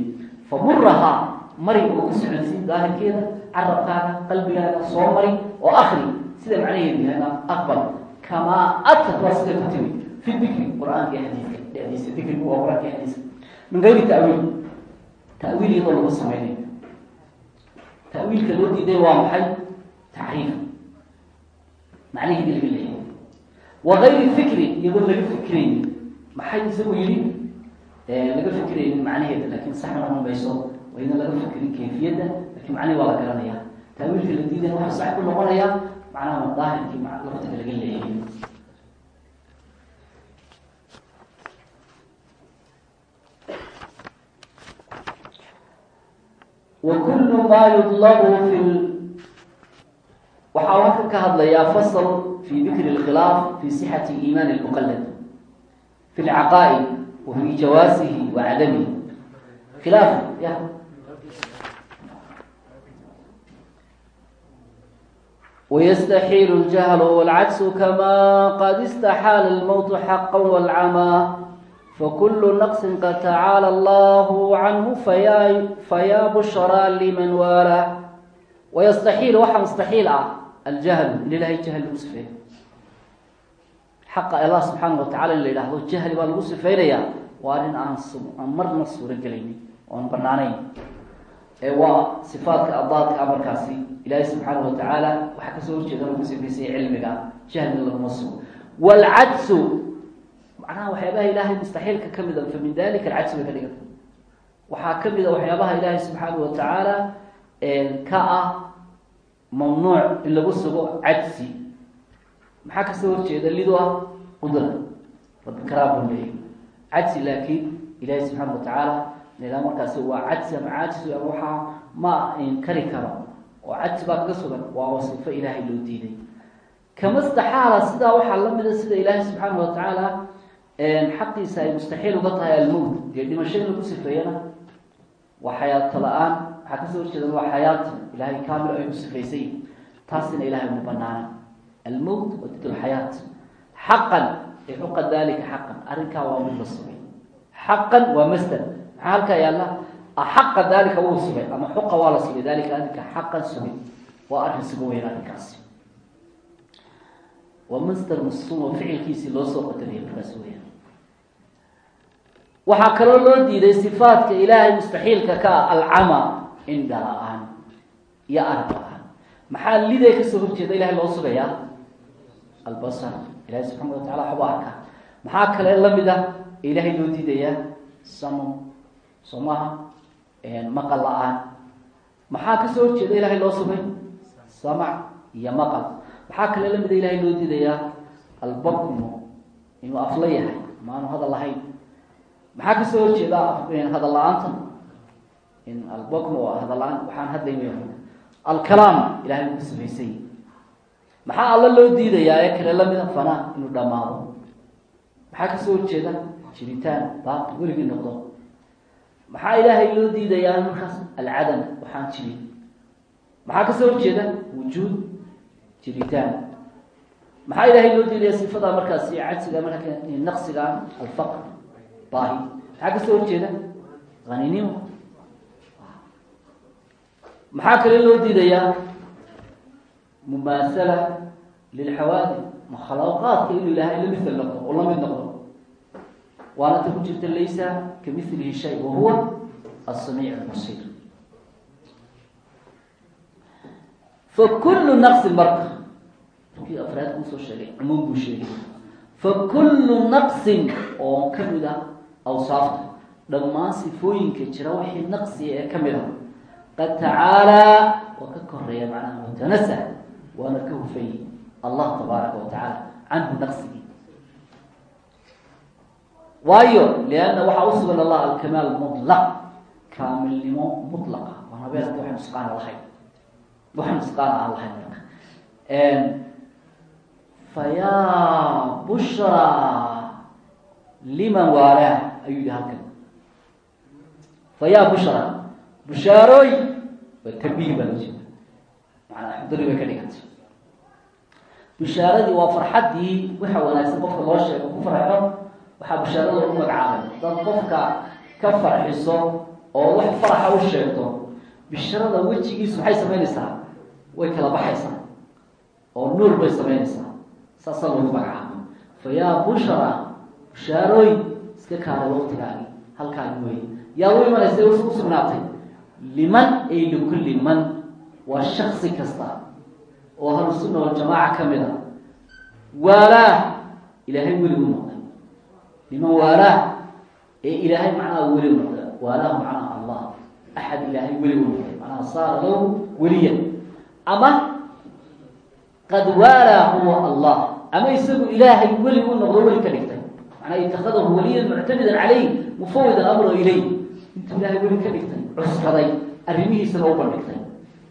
famurahaa mari oo ku soconsiin daahirkeeda carabkaaga qalbigaaga soo mari oo akri sida macnaheedu yahayna aqbal kamaa atat waa sida ku timi fi dikri qur'aanka iyo dhexdiisa dikrigu waa qur'aanka iyo xadiiska min gayri ta'wiil ta'wiil iyadoo lagu sameynayo ta'wiilka loo diiday waa maxay? Taxriif macnaheedi laga leeyahay wa gayri fikri iyadoo laga fikrayni maxay isagu yidhi laga fikraynin macnaheeda laakiin sax noqon mayso waa idan laga fikrin kayfiyadda laakiin macnihi waa la garanaya taawiilka la diidaya waxuu sax ku noqonayaa macnaha daahirkii laftiga laga leeyahay kullu ma yudlabu fi waxaa halka ka hadlayaa fasl fi dikri اlkhilaaf fi sixati iimaan اlmuqalad fi lcaqaa'id wa fi jawaasihi wa cadamihi khilaaf ya ويستحيل الجهل والعكس كما قد استحال الموت حقا والعمى فكل نقص قد تعالى الله عنه فيا, فيا بشرى لمن والاه ويستحيل وحا مستحيل الجهل لله جهل وصفه حق الله سبحانه وتعالى اللي له الجهل والوصفين يا وارن أن مرنا الصورة قليني وأن برنانين waa sifaatka adaadka amarkaasi ilaahay subxaanahu watacaala waxaa ka soo horjeeda lagu sifaysay cilmiga jahliga laguma sugo. Waalcadsu macnaha waxyaabaha ilaahay mustaxiilka ka mid a fa min dalika alcadsu bay ka dhiganta waxaa ka mid a waxyaabaha ilaahay subxaanahu watacaala ka ah mamnuuc in lagu sugo cadsi maxaa ka soo horjeeda lidu ah? Qudra. Rabbi karaa buu leeyay cajsi laakiin ilahi subxaana watacaala nila markaasi waa cajsi ama caajis ama ma inkari karo. Oo cajsi baa kaga sugan waa wasifo ilaahay loo diiday. Kama staxaala sidaa waxaa lamida sida ilaahay subxaana watacaala xaqiisa ay mustaxiil uga tahay almowt dee dhimasho in lagu sifeeyana waa xayaato la'aan. Waxaa ka soo horjeedan waa xayaati ilahay kamil ay ku sifaysay taasina ilahay uma banaana almowt waa did lxayaat xaqan xuqa dalika xaqan arrinkaa waa mid la sugay. Xaqan waa masder halkaa yaalla xaqa dalika wuu sugay. Ama xuqa waa sugay dalika arrinka xaqan sugay waa arrin suga weyn arrinkaasi waa masder masum oo ficilkiisii loo soo qadariyay markaas weya waxaa kaloo loo diiday sifaadka ilaahay mustaxiilka ka ah alcama indha la'aan iyo arag maxaa liday ka soo horjeeda ilahay loo sugayaa? Albasar. Ilahay subxaana watacala waxba arka maxaa kale la mid ah? Ilaahay loo diidayaa samum soo maqal la'aan. Maxaa ka soo horjeeda ilahay loo sugay samac iyo maqal. Maxaa kale lamida ilahay loo diidayaa? Albakmu inuu afla yahay maanu hadal lahayn. Maxaa ka soo horjeeda hadal la'aanta? In albakmu hadal la'aan waxaan hadlay wey alkalaam ilahay uu ku sifaysay maxaa alla loo diidayaa ee kale lamida fanaa inuu dhamaado maxaa ka soo horjeeda? Jiritaan baaqi weligii noqdo maxaa ilaahay loo diidayaa markaas? Alcadam. Waxaan jirin. Maxaa ka soo horjeeda? Wujuud jiritaan. Maxaa ilaahay loo diidaya sifada markaasi cajsiga markaa naqsiga alfaqr baahi maxaa ka soo horjeeda? Haninimo maxaa kale loo diidayaa? Mumaasala lilxawaadi makhalaqaadka inuu ilaahay la mithal noqdo oo la mid noqdo waana ta ku jirta laysa kamilihi shay wahuwa asamiic albasiir fakulu naqsin marka kii afraad kuusoo sheegay cumuum buu sheegay. Fakulu naqsin oo ka mid ah awsaafta dhammaan sifooyinka jira wixii naqsiga ee ka mid ah qad tacaalaa waa ka koreeya macnaha mutanasa waana ka hufay. Allah tabaaraka wa tacaala canhu naqsigii waayo lianna waxaa usugan allah alkamaal mutlaq. Kaamilnimo mutlaqa waan habeelka waxay nusqaana lahayn waxay nusqaana aan lahayn marka fayaa bushraa liman waalaah ayuu yihi halkan. Fayaa bushra bushaarooy waa tambiih baa loo jeeda. Maanaa xuduri bay ka dhigantay. Bushaaradii waa farxaddii waxa wanaagsan qofka loo sheego ku farxo waxaa bushaarada lagu magacaabay. Dad qofka ka farxiso oo wax faraxa u sheegto bisharada wejigiisu maxay samaynaysaa way kala baxaysaa oo nuur bay samaynaysaa saasaa lagu magacaabay. Fa yaa bushra bushaarooy iska kaalay waqtigaagi halkaagi wey yaa u imanaysa u sugnaatay liman ay likulli man waa shaksi kasta oo ahlusunna waljamaaca ka mid a waalaah ilaahay weli u liman waalaah ee ilaahay macnaha weli u noqday waalaah macnaha allah. Axad ilaahay weli u noqday. Macnaha saara lahu weliya. Ama qad waalaa huwa allah. Ama isagu ilaahay weli u noqdo weli ka dhigtay. Macnaa itakadahu waliyan muctamidan caleyh mufawidan amro ilay intuu ilaahay weli ka dhigtay cuskaday arrimihiisana u bandhigtay.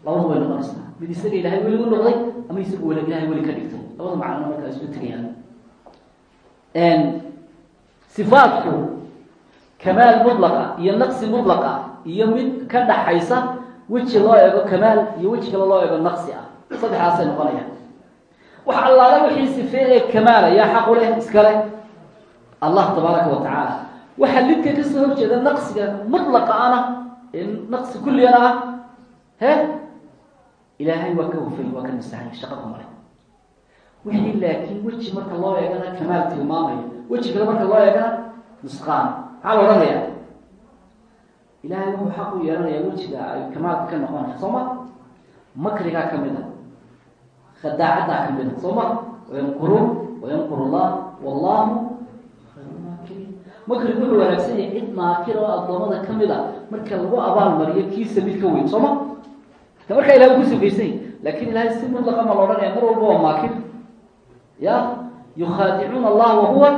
Labadu way noqonaysaa. Mid isaga ilaahay weli u noqday ama isagu ilahay weli ka dhigtay. Labada macno markaa isku tegayaan sifaatku kamaal mudlaqa iyo naqsi mudlaqa iyo mid ka dhaxaysa weji loo eego kamaal iyo weji kale loo eego naqsi ah. Saddexaasay noqonayaan. Wax allaala wixii sifee ee kamaala yaa xaqu leh iska leh allah tabaaraka wa tacaala. Waxaa lidka ka soo horjeeda naqsiga mudlaqa ana ee naqsi kulligana ah he? Ilaahay waa ka hufay waa ka nasahay shaqa ku wixii laakiin weji marka loo eegana kamaal tilmaamayo weji kale marka loo eegana nusqaan. Maxaa la odhanayaa? Ilaahay wuxuu xaq u yeelanayaa wejiga ay kamaalka ka noqonaya soo ma? Makrigaa ka mid a khadaacaddaa ka mid a soo ma? Wayamkuruun wayamkuru llah wallahu makrigu wuxuu wanaagsan yahay cid maakir oo addoomada ka mid a marka lagu abaalmariyo kiisa mid ka weyn soo ma? Ta markaa ilahay ku sifaysay laakin ilahay si mudlaqa ma la odhanaya mar walba waa maakir. Ya yukhaadicuuna allah wahuwa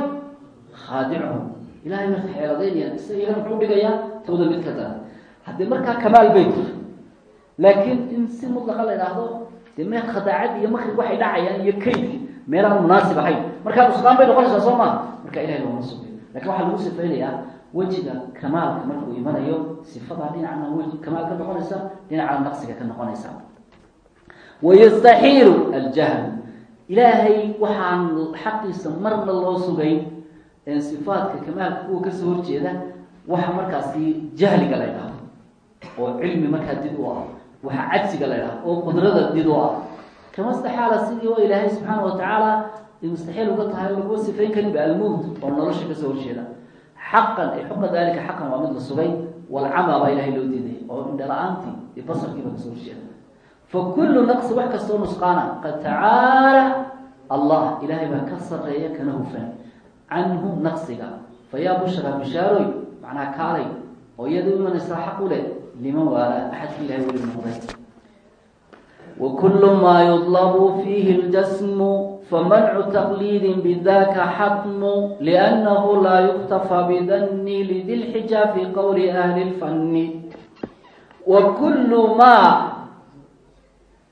khaadicuhum ilahay marka xeeladaynaya isaga iyagana muxuu dhigayaa tawda mid ka daran haddii markaa kamaal bay tiri laakiin in si mutlaqa la idhaahdo dee meel khadaacad iyo makrig waxay dhacayaan iyo kaydki meel aan munaasib ahayn markaa nusqaan bay noqonaysaa soo maa marka ilahay looma sugiyo laakiin waxaa lagu sifaynayaa wejiga kamaalka markuu imanayo sifadaa dhinacna weji kamaal ka noqonaysa dhinacna naqsiga ka noqonaysa wayastaxiilu aljahl ilaahay waxaan xaqiisa marna loo sugayn sifaadka kamaalka kuwa ka soo horjeeda waxa markaasi jahliga la idhahdo oo cilmi markaa did u ah waxa cajsiga la idhahdo oo qudrada did u ah. Kama istaxaala sidii oo ilaahay subxaana watacaala mustaxiil uga tahay oo laguma sifayn karin ba almowt oo nolosha ka soo horjeeda. Xaqan ay xuqa dalika xaqan waa mid la sugay walcamaa baa ilahay loo diiday oo indhala-aantii iyo basarkiiba ka soo horjeeda. Fa kullu naqsi wax kastoo nusqaana qad tacaala allah ilahay baa ka sareeya kana hufan canhu naqsiga. Fayaa bushra bishaaroy macnaa kaalay oo iyada imanaysaa xaq u leh liman waalaa axadka ilahay weli noqday. Wakulu maa yudlabu fiihi ljasmu famancu taqliidin bidaka xatmu liannahu laa yuktafa bidanni lidilxija fi qowli ahli lfanni wakulu maa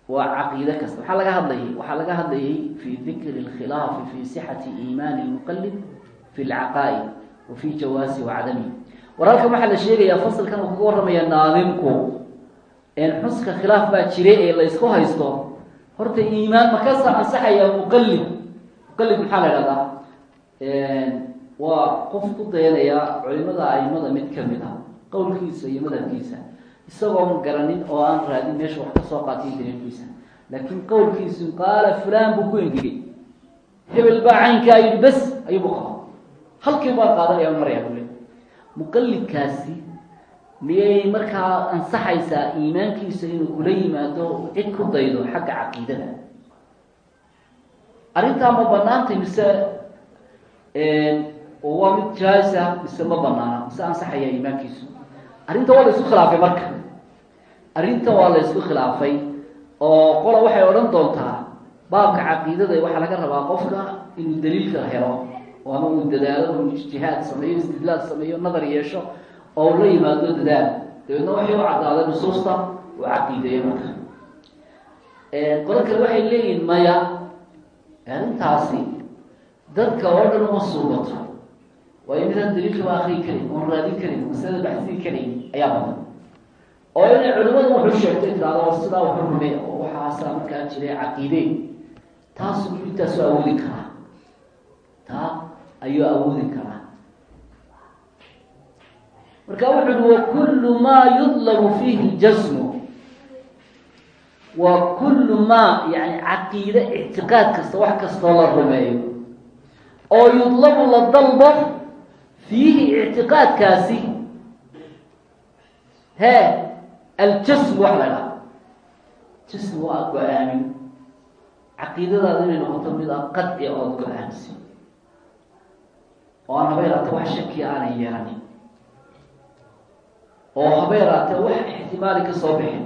أهل الفن وكل ما وعقيدة كسر وحا لغا هدلي وحا لغا هدلي في ذكر الخلاف في صحة إيمان المقلد في العقائد وفي جواز وعدمه ورالك محل الشيء يا فصل كان وكورم يا ناظمكم xuska khilaaf baa jiray ee la isku haysto horta iimaan ma kasa ansaxaya muqallid muqallid maxaa la idhahdaa waa qof ku dayanaya culimada aimada mid kamid ah qowlkiisa iyo madhabkiisa isagoon garanin oo aan raadin meesha wax ka soo qaatay daliilkiisa laakiin qowlkiisu qaala fulan buu ku engegay. Hebel baa caynkaa yidhi bes ayuubu qaba halkii baa qaadanaya maraya bule muqallidkaasi miyay markaa ansaxaysaa iimaankiisa inuu kula yimaado cid ku daydo xagga caqiidada? Arrintaa ma banaantay mise oo waa mid jaasa mise ma banaana mise ansaxaya iimaankiisu arrinta waa la isku khilaafay marka. Arrinta waa la isku khilaafay oo qola waxay odhan doontaa baabka caqiidada waxaa laga rabaa qofka inuu daliilka helo oo ama uu dadaalo uu ijtihaad sameeyo istidlaal sameeyo nadar yeesho oo la yimaado dadaal. Dabeedna waxay u caddaaday nusuusta oo caqiideeya marka. Qolo kale waxay leeyihiin maya. Arrintaasi dadka oo dhan uma suubato waayo midaan daliilkaba akriyi karin oon raadin karin masalada baxsii karayn ayaa badan oo inay culimadu wuxuu sheegtay tiraado sidaa waxu rume oo waxaasaa markaa jiray caqiide taasu intaasu awoodi karaa. Taa ayuu awoodi karaa. Marka wuxu uhi wakulu maa yudlabu fiihi ljasmu wa kullu maa yani caqiide ictiqaad kasta wax kastoo la rumeeyo. Oo yudlabu la dalbo fiihi ictiqaadkaasi he aljasmu wax la dhaha jasmu waa go'aamin caqiidadaada inay noqoto mid a qadci ood go'aansi oo aan haba yaraata wax shakiya aanay yeelanin oo haba yaraatee wax ixtimaali ka soo bixin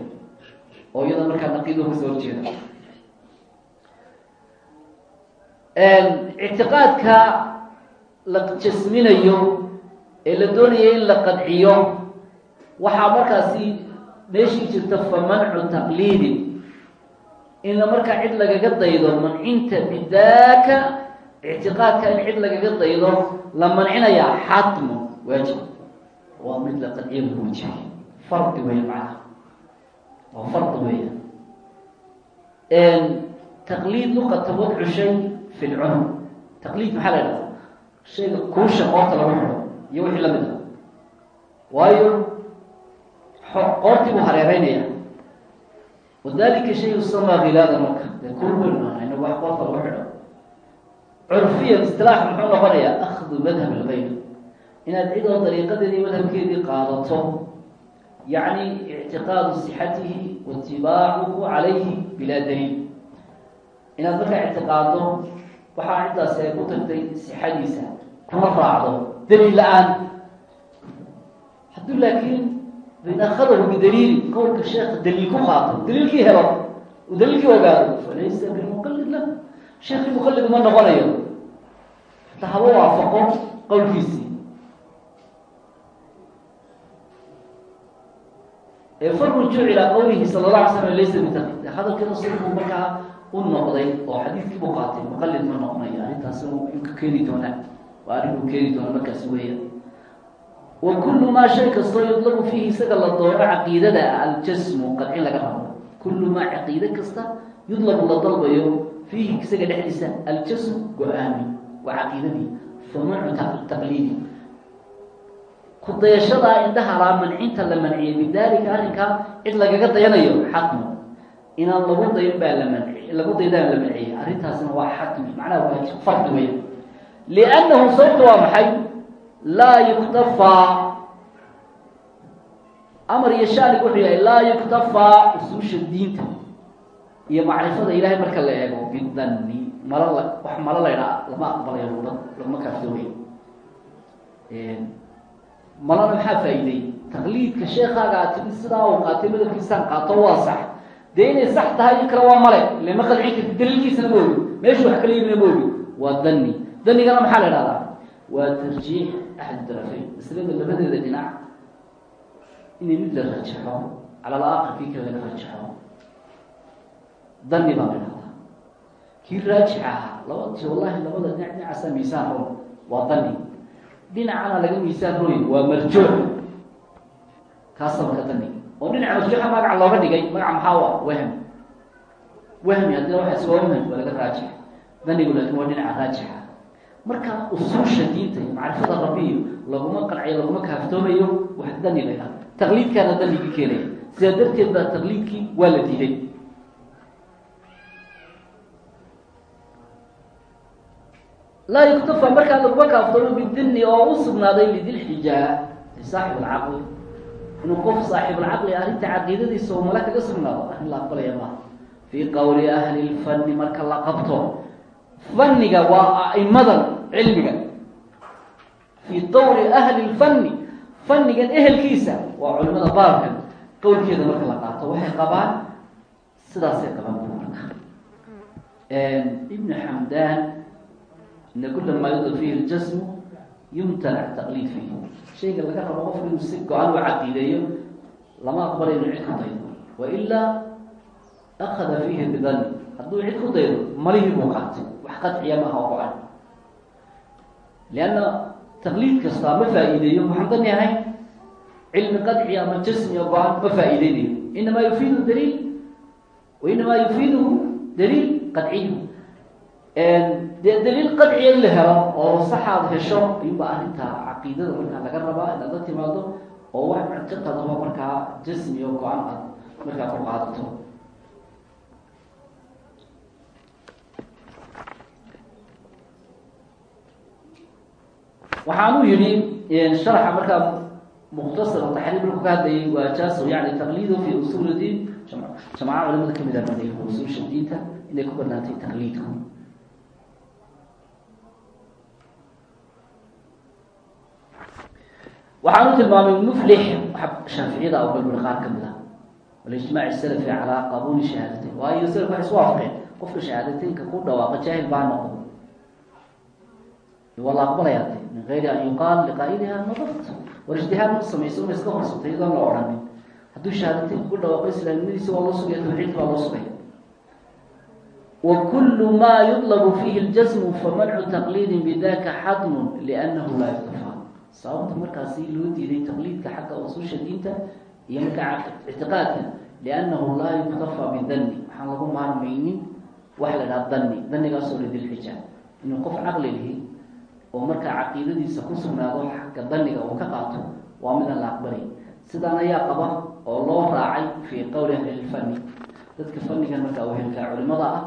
oo iyada markaa naqiido ka soo horjeeda ictiqaadka la jasminayo ee la doonaya in la qadciyo. Waxaa markaasi meeshii jirta fa mancu taqliidin in markaa cid lagaga daydo mancinta bidaaka ictiqaadka in cid lagaga daydo la mancinayaa xatmu waajib. Waa mid la qadciyo laguujiyo fardi weya macnaha. Waa fardi weya taqliid luqata wadcu shay fi lcunum taqliid maxaa la idhahda shayga kuusha qoorta lagu xidho iyo wixii la mid a waayo qoortii buu hareereynaya wadalika shay yusamaa hilaada marka dee kulwen inagu wax qoorta lagu xidho curfiyan istilaax muxuu noqonayaa akhdu madhab algayr inaad cid oo dariiqadeedii madhabkeedii qaadato yacni ictiqaadu sixatihi waitibaacuhu calayhi bilaa daliil inaad markaa ictiqaado waxaa intaas ee eh, ku tagtay sixadiisa. Kuma raacdo. Daliil la'aan. Haduu laakiin fain akhadahu bidaliili qowlka sheekha daliil ku qaato. Daliilkii helo uu daliilkii ogaado falaysa bimuqallid la sheekii muqallid ma noqonayo. Xataa haba waafaqo qowlkiisii. Ee farku juuc ilaa qowlihi sala la alay slam laysa bitakid hadalkii rasuulku markaa u noqday oo xadiidkii buu qaatay muqalid ma noqonayo arrintaasi u ka keeni doonaa waa arrin uu keeni doona markaasi weya wa kullu maa shay kastoo yudlabu fiihi isaga la doono caqiidada aljasmu qadcin laga rabo. Kullu maa caqiide kasta yudlabu la dalbayo fiihi isaga dhexdiisa aljasmu go'aami waa caqiidadii. Famancu taqliidi. Kudayashadaa indhahalaa mancinta la manciyay bidaalika arrinkaa cid lagaga dayanayo xaqmu inaan lagu dayn baa manci lagu daydaan la manciyay arrintaasna waa xatmi macnaha waa fardi weya liannahu sababta waa maxay laa yuktafaa amar iyo shaanig wuxuu yahay laa yuktafaa usuusha diinta iyo macrifada ilaahay marka la eego bidanni malo la wax malo laydhaa lama aqbalayo luma laguma kaaftoomay malana maxaa faa'iiday taqliidka sheekaaga aad timi sidaa uu qaatay madabkiisaan qaato waa sax dee inay sax tahay in kale waa male ile ma qadcin karti daliilkiisana ma ogi meeshu wax kala yimina ma waa danni danigana maxaa la idhahdaa waa tarjiix axad darafeyn maslada labadeeda dhinac inay mid la rajaxo cala alaaqir kii kale laga rajaxo dani baa la idhahdaa kii raajix ahaa labadii wallahi labada dhinac dhinacaasaa miisaan roon waa dani dhinacana laga miisaan roy waa marjuuc kaasa marka dani oo dhinaca marjuuxa magaca looga dhigay magaca maxaa wa wahm wahmi haddina waxaas waa wahmi waa laga raajix danigu laakin waa dhinaca raajixa. Marka usuusha diinta iyo macrifada rabbiyo laguma qanciyo laguma kaaftoomayo wax dani la ydhaha taqliidkaana danigii keenaya sidaa darteed baa taqliidkii waa la diiday laa yuktafa markaa laguma kaaftoomo bidini oo u sugnaaday lidilxijaa saaxib alcaqli inuu qof saaxibulcaqli arrinta caqiidadiisa oo mala kaga sugnaado arrin la aqbalaya maaha fii qowli ahli lfanni marka la qabto fanniga waa a'imadan cilmiga. Fii qowli ahli lfanni fannigan ehelkiisa waa culimada baabkan qowlkeeda marka la qaato waxay qabaan sidaasay qabaan bu marka. Ibn xamdan ina kula maa fihi ljasmu yumtanac taqliid fiihi shayga laga rabo qofku inuu si go'aan u caqiideeyo lama aqbalay inuu cid ku daydo. Wailaa akada fiihi bidani hadduu cid ku daydo malihii buu qaatay. Wax qadciya maaha go-an lianna taqliid kastaa ma faa-iideeyo waxaan dani ahayn cilmi qadci ama jasmi oo go-an ma faa-iideynayo inamaa yufiidu daliil wa inamaa yufiidu daliil qadciyu dee daliil qadciya in la helo oo saxaad hesho ayuunba arrintaa caqiidada markaa laga rabaa inaad la timaado oo wax muctiqadaba markaa jasmi oo go-an aad markaa ku qaadato. Waxaanu yihi sharxa markaa mukhtasar taxriir marku ka hadlayay waa jaaso yani taqliidu fi usuul diin jamaca culimada ka mid a usuulsha diinta inay ku banaantay taqliidku waxaanu tilmaamay muflix shaaficiyada oo galburi qaar ka mid ah. Walijmaac salafi calaa qabuuli shahaadateyn. Waayo salaf waxay isu waafaqeen. Qofka shahaadateynka ku dhawaaqa jaahil baa noqdo waa la aqbalaya min gayri an yuqaal liqaa'iliha nadart war ijtihaad ma samayso ma iska horsatay iyadoon la odhanin. Hadduu shahaadateynka ku dhawaaqo islaamnimadiisa waa loo sugaya tawxiidka waa loo sugaya wa kulu ma yudlabu fiihi ljasmu famancu taqliidin bidaka xadmun liannahu laa yuktafa sababta markaasi loo diiday taqliidka xagga usuusha diinta iyo markaa ictiqaadka liannahu laa yuktafa bidani waxaan lagu maarmaynin waxa la dhaha dani danigaasoo lidilxija inuu qof caqli lihi oo markaa caqiidadiisa ku sugnaado xagga daniga uu ka qaato waa midaan la aqbalay sidaan ayaa qaba oo loo raacay fii qowli ahlilfani dadka fanigan markaa uhelkaa culimada ah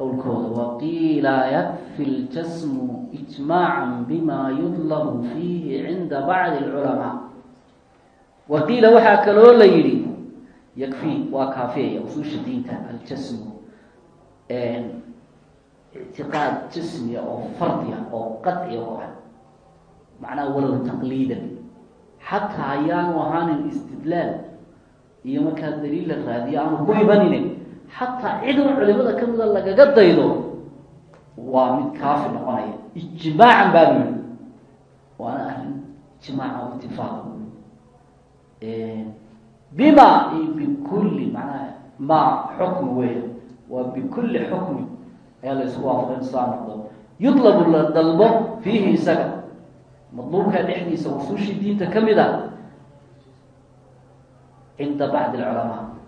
qowlkooda. Waqiila yakfi ljasmu ijmaaca bima yudlabu fiihi cinda bacdi alculamaa. Waqiila waxaa kaloo la yidhi yakfi waa kaafiyaya usuusha diinta aljasmu ictiqaad jasmiya oo fardiya oo qadciya oo ah macnaha walow taqliidan. Xataa ayaanu ahaanin istidlaal iyo markaa daliil la raadiyo aanu ku ibaninin xataa cidun culimada kamida lagaga daydo waa mid kaafi noqonaya. Ijmaacan baanu yihi waana arrin ijmaaca o bima iyo bikulli macnaha ma xukmi weya waa bikulli xukmi ayaa la isku waafaqay in saa noqdo. Yudlabu la dalbo fiihi isaga. Madluubka dhexdiisa usuushii diinta ka mid a cinda bacdi alculamaa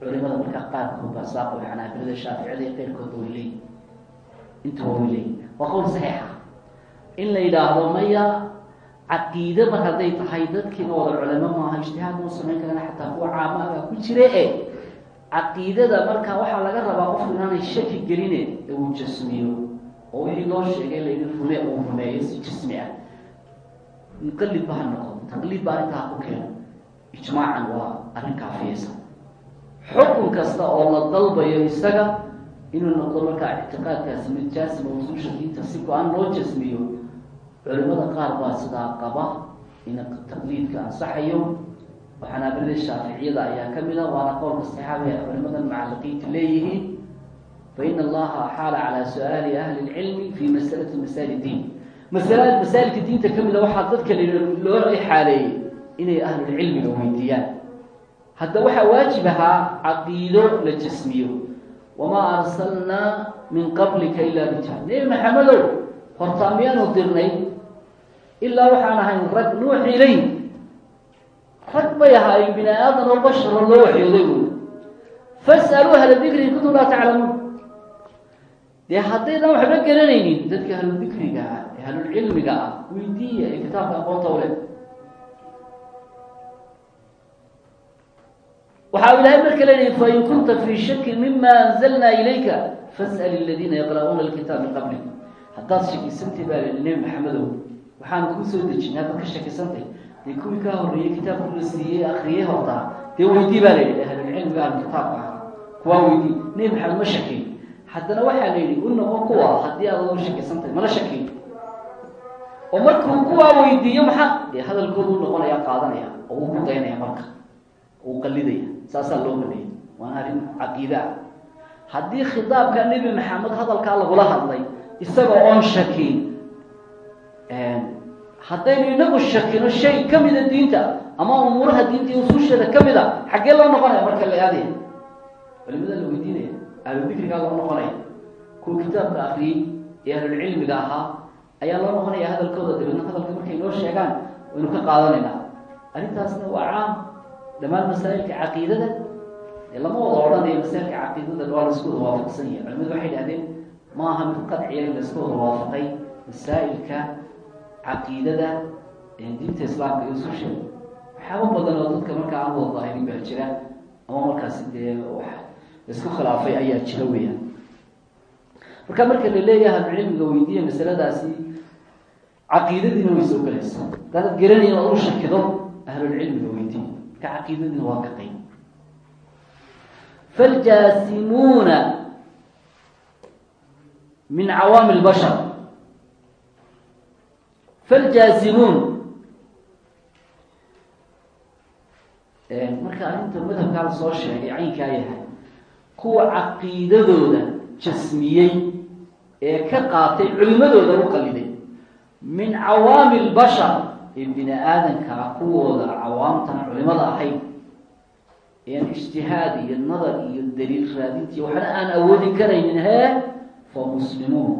culimada markaa qaarkood baa saaqo xanaabilada shaaficida iyo keyrkoodba way leeyihiin intuba way leeyihiin waa qowl saxiixa. In la yidhaahdo maya caqiide mar hadday tahay dadkiina wada culamo maaha ijtihaad mau samayn karana xataa kuwa caamaaga ku jira e caqiidada marka waxaa laga rabaa qofku inaanay shaki geline ee uu jasmiyo oo wixii loo sheegay layidhi rume uu rumeeyo si jismi ah. Muqalid ba ha noqon. Taqliid ba arrintaa ku keeno ijmaacan waa arrin kaafiyeysa xukun kasta oo la dalbayo isaga inuu noqdo markaa ictiqaadkaasi mid jaasima usuusha diinta si go'aan loo jasmiyo culimada qaar baa sidaa qaba in taqliidka ansaxayo. Xanaabilada shaaficiyada ayaa ka mid a waana qowlka saxaabay culimadan mucaliqiinta leeyihiin. Fain allaha axaala calaa su'aali ahli lcilmi fi masalati masail diin. Masala masaailka diinta ka mida waxaa dadka loo xaaleeyey inay ahlulcilmiga weydiiyaan hadda waxaa waajib ahaa caqiido la jasmiyo wamaa arsalnaa min qablika ilaa rijal. Nebi maxamedow hortaa miyaanu dirnay? Ilaa waxaan ahayn rag nuuxi ilay. Rag bay ahaayeen bini aadan oo basharo loo waxyooday wy fas'aluu ahla dikri kuntum laa taclamuun dee haddaydan waxba garanaynin dadka ahludikriga ah ee ahlulcilmiga ah. Weydiiya ee kitaabka aqoonta u waxa u ilahay marka leeyahy fain kunta fii shakin mima anzalna ilayka fas'al aladiina yaqra'uuna alkitaab min qablik. Haddaad shakisantay baa la nebi maxamedow waxaanu kuu soo dejinay haddaad ka shakisantay dee kuwii kaa horreeyey kitaabku la siiyey akriyey hortaa dee weydii baa la yidhi ahlulcilmiga ahlu kitaabka ah kuwaa weydii? Nebi maxamed ma shakiy haddana waxaa la yidhi u noqon kuwa haddii aad u shakisantay mala shakiy oo markuu kuwaa weydiiyo maxaa? Dee hadalkoodu u noqonaya qaadanaya oo uu ku marka uu qalidaya saasaa loo badiyay waana arrin caqiide ah. Haddii khitaabka nebi maxamed hadalkaa lagula hadlay isagoo oon shakin haddaynu inagu shakino shay ka mida diinta ama umuuraha diinta iyo mid a xaggee loo noqonaya marka la aadaya? Culimada la weydiinaya ahludikrigaa loo noqonaya. Kuwa kitaabka akriyey ee ahlulcilmiga ahaa ayaa loo noqonaya hadalkooda dabeedna hadalka markay noo sheegaan waynu ka qaadanaynaa. Arrintaasna waa caam dhammaan masaa'ilka caqiidada dee lama wada odhanayo masaa'ilka caqiidada waa la isku wada waafaqsan yahay. Culimadu waxay dhahdeen ma aha mid qadciya in la isku wada waafaqay masaa'ilka caqiidada diinta islaamka iyo ususheeda waxyaaba badan oo dadka markaa aan wada dahirin baa jira ama markaasi dee wax la isku khilaafay ayaa jira weeyaan. Marka marka la leeyahay ahlucilmiga weydiiya masaladaasi caqiidadiina way soo gelaysa haddaanad garanayn oad u shakido ahlulcilmiga weydiiya caqiidadiina waa ka qayb faljaasimuuna min cawaami lbashar faljaasimuun marka arrinta madhabkaa la soo sheegay caynkaa yahay kuwa caqiidadooda jasmiyey ee ka qaatay culimadooda u qaliday min cawaami lbashar ee bini aadankaa kuwooda cawaamtan culimada ahayd ean ijtihaad iyo nadar iyo daliil raadintii waxna aan awoodi karaynin hee? Fa muslimuun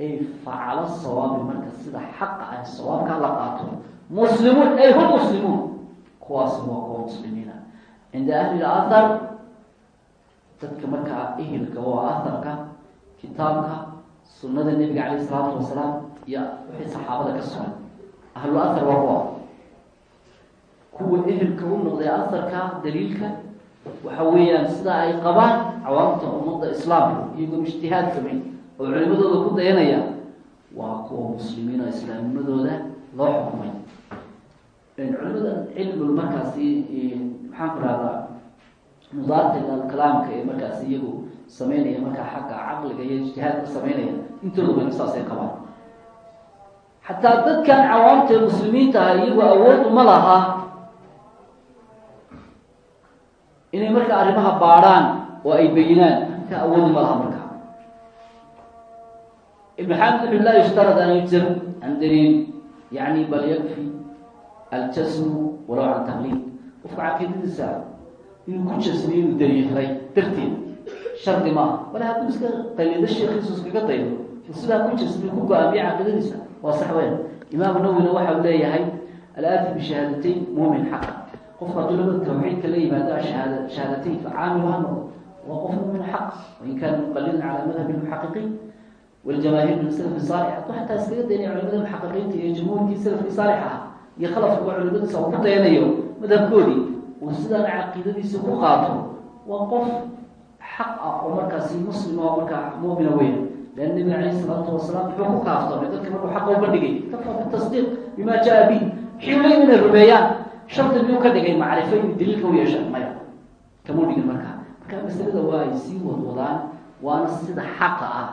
ay facalo sawaabi marka sida xaqa ah sawaabkaa la qaato. Muslimuun ay hum muslimuun kuwaas waa kuwa muslimiina. Cinda ahli lahar dadka markaa ehelka waa aharka kitaabka sunada nebiga calayh isalaatu wasalaam iyo wixii saxaabada ka sugan ahlu ahar waa kuwa. Kuwa ehelka u noqday aharka daliilka waxa weeyaan sida ay qabaan cawaamta ummadda islaamka iyagoo ijtihaad samay oo culimadooda ku dayanaya waa kuwa muslimiin oo islaamnimadooda loo xukumay culimada cilmul markaasi maxaan ku rahdaa mudaartiga kalaamka ee markaasi iyagu sameynaya markaa xagga caqliga iyo ijtihaadka sameynaya intooda bayna saasay qabaan xataa dadkan cawaamta muslimiinta ah iyagu awood uma laha. Inay marka arrimaha baadhaan oo ay beyinaan ka awoodi ma laha marka. Ibn xamid wuxu laa yushtarad an yujzam can daliil yani bal yakfi aljasmu walow can taqliid qofka caqiidadiisa inuu ku jasmiyo inuu daliilay darteed shardi maaha. Bale hadduu iska qalido sheekiisu iskaga daydo sidaa ku jasmiyo ku go'aamiye waa sax weyn. Imaamu nawina waxa uu leeyahay alaati bishahaadateyn muumin xaqa qofka hadduu labada tawxiidka la yimaado shahaad shahaadateynka caamil ha noqdo waa qof muumin xaq. Wain kaana muqalidan calaa madhabi lmuxaqiqiin waljamaahiir min salafi saalix. Hadduu xataa iskaga daynaya culimada muxaqiqiinta iyo jumhuurkii salafkii saalix ah iyo khalafkuba culimadiisa uu ku dayanayo madhabkoodii uu sidaan caqiidadiisa ku qaato waa qof xaq ah oo markaasi muslim oo markaa muumina weyn lan nabiga calayh isalaatu wasalaam muxuu ku kaaftoomay dadka markuu xaqa uga dhigay kafa bitasdiiq bima jaa bi ula inay rumeeyaan shardi miyuu ka dhigay macrifo inuu daliilka u yeesha maya kamuu dhigin markaa marka masalada waa ay sii wadwadaan waana sida xaqa ah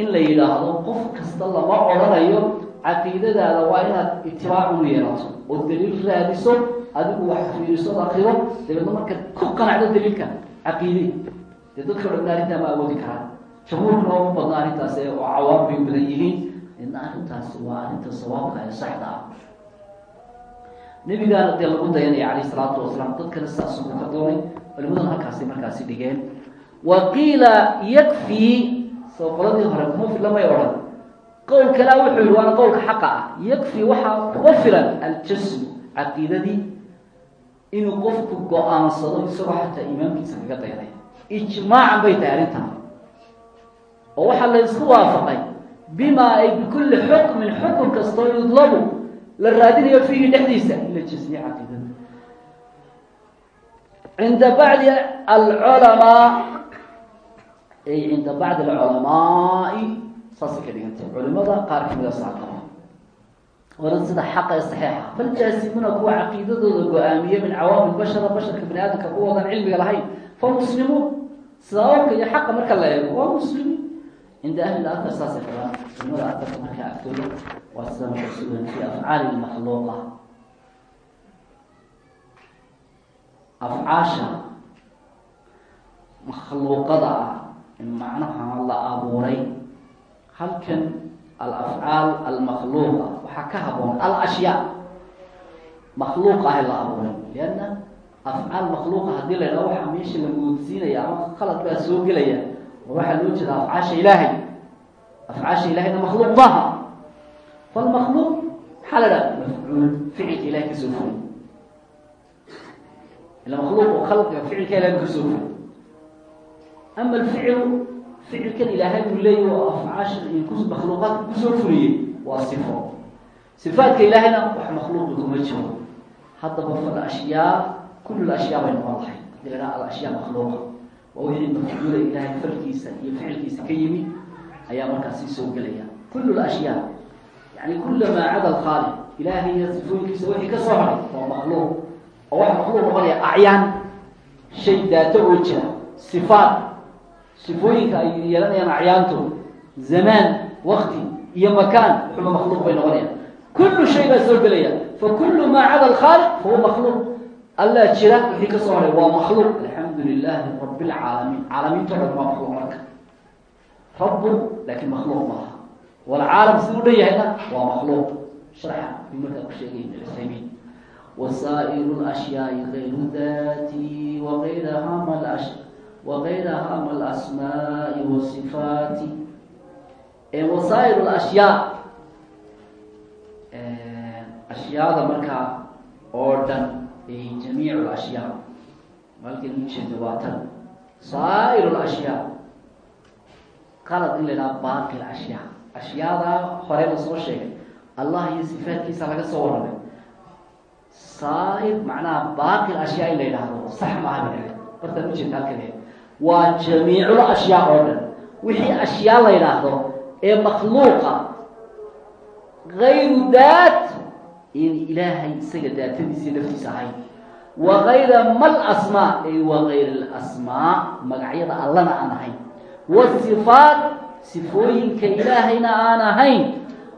in la yidhaahdo qof kasta lama odhanayo caqiidadaada waa inaad itibaac unu yeelato oo daliil raadiso adigu wax fiiriso akiro dabeedna markaad ku qanacdo daliilka caqiide dee dadka o dhan arrintaa ma awoodi karaan jamhuurkuna uma badna arrintaas oo cawaam bay badan yihiin idna arrintaas waa arrinta sawaabka ee saxda ah. Nebigaana dee lagu dayanaya calayh isalaatu wasalaam dadkana sidaas ugu ka doonay culimaduna halkaasi markaasi dhigeen. Wa qiila yakfii soo qoladii hore kuma filla may odhan. Qowl kalea wuxuu yihi waana qowlka xaqa ah. Yakfi waxaa kuga filan aljasmu caqiidadii. Inuu qofku go'aansado isagoo xataa imaamkiisa kaga dayanay. Ijmaacan bay tahay arrintaa oo waxaa la isku waafaqay bimaa ay bikulli xukmin xukun kastoo yudlabu la raadinayo fiihi dhexdiisa in la jasmiye caqiidada cinda bacdi alculamaa ay cinda bacdi alculamaai saasay ka dhigantay. Culimada qaar kamida saaqaba waran sida xaqa ee saxiixa. Faljaasimuna kuwa caqiidadooda go'aamiye min cawaami bashara basharka bani aadamka kuwoodan cilmiga lahayn. Fa muslimuun sababka iyo xaqa marka la eego waa muslimiin cinda ahli athar saasay qabaan culimada atharka markaa agtooda waa sida masuulan fi afcaali lmakhluuqa afcaasha makhluuqada ah macnaha la abuuray halkan alafcaal almakhluuqa waxaa ka haboon alashyaa makhluuqa ah la abuuray lianna afcaal makhluuqa haddii la ydhaho waxaa meesha la moodsiinaya ama soo gelaya waxaa loo jeeda afcaasha ilaahay. Afcaasha ilahayna makhluuq maaha. Falmakhluuq maxaa la dhaha mafcuul ficilka ilahay ka soo furay ila makhluuq oo khalqiga ficilka ilahay ka soo furay ama alficilu ficilkan ilaahay uu leeyahy oo afcaasha makhluuqaadka ku soo furiyey waa sifo. Sifaadka ilaahayna wax makhluuqi kuma jiro. Haddaba fal kul ashyaa bay noqon lahay haddii makhluuqa waa wixii mafcuula ilaahay falkiisa iyo ficilkiisa ka yimid ayaa markaasi soo gelaya kul ashyaa yani kula maa cada alkhaaliq ilaahay sifooyinkiisa wixii ka soo haray waa makhluuq oo waxa makhluuq noqonaya acyaan shay daato oo jira sifaat. Sifooyinka ay yeelanayaan acyaanto zamaan wakti iyo makaan wuxuba makhluuq bay noqonayaan. Kullu shay baa soo gelaya fa kullu maa cada alkhaaliq fahuwa makhluuq allaa jira wixii ka soo haray waa makhluuq alxamdu lilaahi rabi lcaalamiin caalamiinto dhan waa makhluuq marka. Rabu laakiin makhluuq maaha walcaalam siduu dhan yahayna waa makhluuq. Sharxa ayuu markaa ku sheegay ibn cuthaymiin. Wasaa'iru lashyaai gayru dati wagayraha mal wasifaati wasaa'ir lashyaa ashyaada markaa oo dhan jamiic lashyaa malkan ujeeda waa tan saa'ir lashyaa qalad in la idhaha baaqi lashyaa ashyaadaa hore la soo sheegay allah iyo sifaadkiisa laga soo warramay saa'ir macnaha baaqi ashyaa in la yidhaahdo sax maaha bay ahayd bartaan ujeeda halkan waa jamiicul ashyaa oo dhan wixii ashyaa la yidhaahdo ee makhluuqa gayru daat in ilaahay isaga daatadiisii laftiisa ahayn wa gayra mal asmaa ay wa gayr alasmaa magacyada allana aan ahayn wasifaat sifooyinka ilaahayna aan ahayn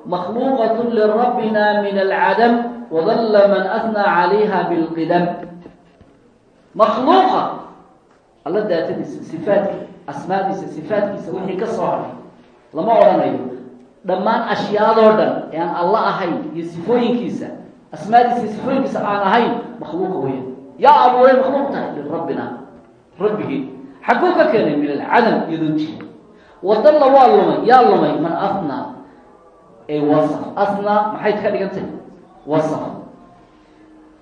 makhluuqatu lirabbina min alcadam wadalla man atnaa calayha bilqidam makhluuqa alla daatadiisa sifaadki asmaadiisa sifaadkiisa wixii ka soo haray lama odhanayo dhammaan ashyaadoo dhan ee aan alla ahayn iyo sifooyinkiisa asmaadiisa sifooyinkiisa aan ahayn makhluuqa weya yaa abuuray makhluuq tahay lirabbina rabbigii xagguu ka keenay min alcadam iyadoo jiri wadalla waa lumay yaa lumay man asnaa ee wasaf asnaa maxay ka dhigantay wasaf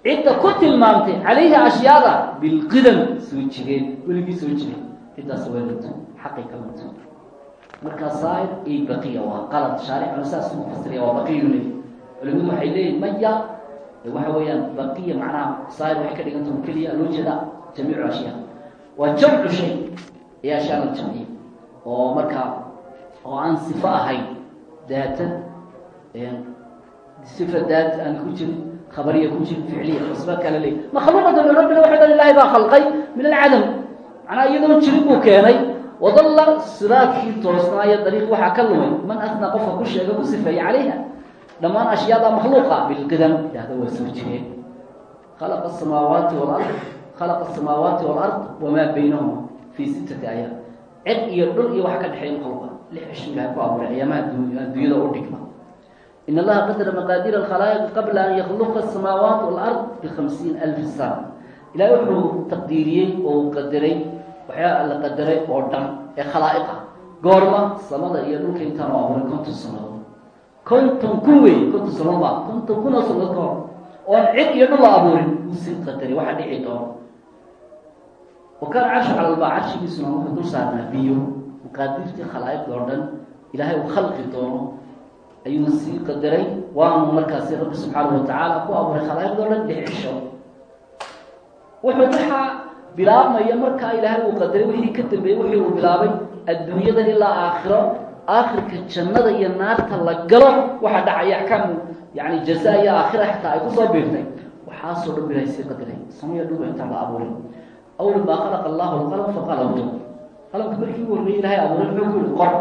cidda ku tilmaamtay calayhi ashyaada bilqidam soo jireen weligii soo jireen ciddaas way lunto xaqay ka lunto markaa saair iyo baqiya waa qalad shaaricuna saas u fasiriya waa baqiyu waxa weeyaan baqiya macnaha saair waxay ka dhiganta keliya loo jeeda jamiicu ashyaa waa jamcu shay ee ashyaa la oo markaa oo aan sifo ahayn daata sifa daat aan ku jirin khabariya ku jirin ficliya sifaad kala leey. Makhluuqatan min rabbina waxay dhan baa khalqay min alcadam macnaha iyadoo jirin buu keenay wadalla siraadkii toosnaa iyo dariiq waxaa ka lumay man asnaa qofka ku sheega ku sifeeya calayha dhammaan ashyaada makhluuqa bilqidam yahda waa soo jireen khalaqa asamaawaati walard khalaqa asamaawaati walard wamaa baynahuma fii sittati ayaam cid iyo dhul iyo waxa ka dhexeeya makhluuqa lix cishu ilahay ku abuuray. ayaamaha adduunyada u dhigma in allaha qadara maqaadiir alkhalaa'iq qabla an yakhluqa asamaawaat walard bikhamsiin alfi sana ilahay wuxuu taqdiiriyey oo qadaray waxyaa la qadaray oo dhan ee khalaa'iqa goorma samada iyo dhulka intaan u abuuray konton sanadood konton kun wey konton baa konton kun oo sanadood ka hor oon cid iyo dhul la abuurin uu sii qadaray waxa dhici doono wa kaana carshu cala lba carshigiisuna wuxuu dul saarnaa biyo. Maqaadiirtii khalaa'iqda oo dhan ilaahay uu khalqi doono ayuu sii qadaray waanu markaasi rabbi subxaanahu watacaala ku abuuray khalaa'iqda o dhan lix cisho wuxuu waxaa bilaabmaya markaa ilaahay uu qadaray wixii ka dambeeyey wixii uu bilaabay adduunyadan ilaa aakhiro aakhirka jannada iyo naarta la galo waxaa dhacaya axkaamu yani jaza aakhira xitaa ay ku soo biirtay. Waxaasoo dhan ilahay sii qadaray samaya dhulba intaan la abuuray awla maa khalaqa allahu alqalam faqaala qalamka markii u horreeyey ilahay abuuray muxuu ku yihi qor.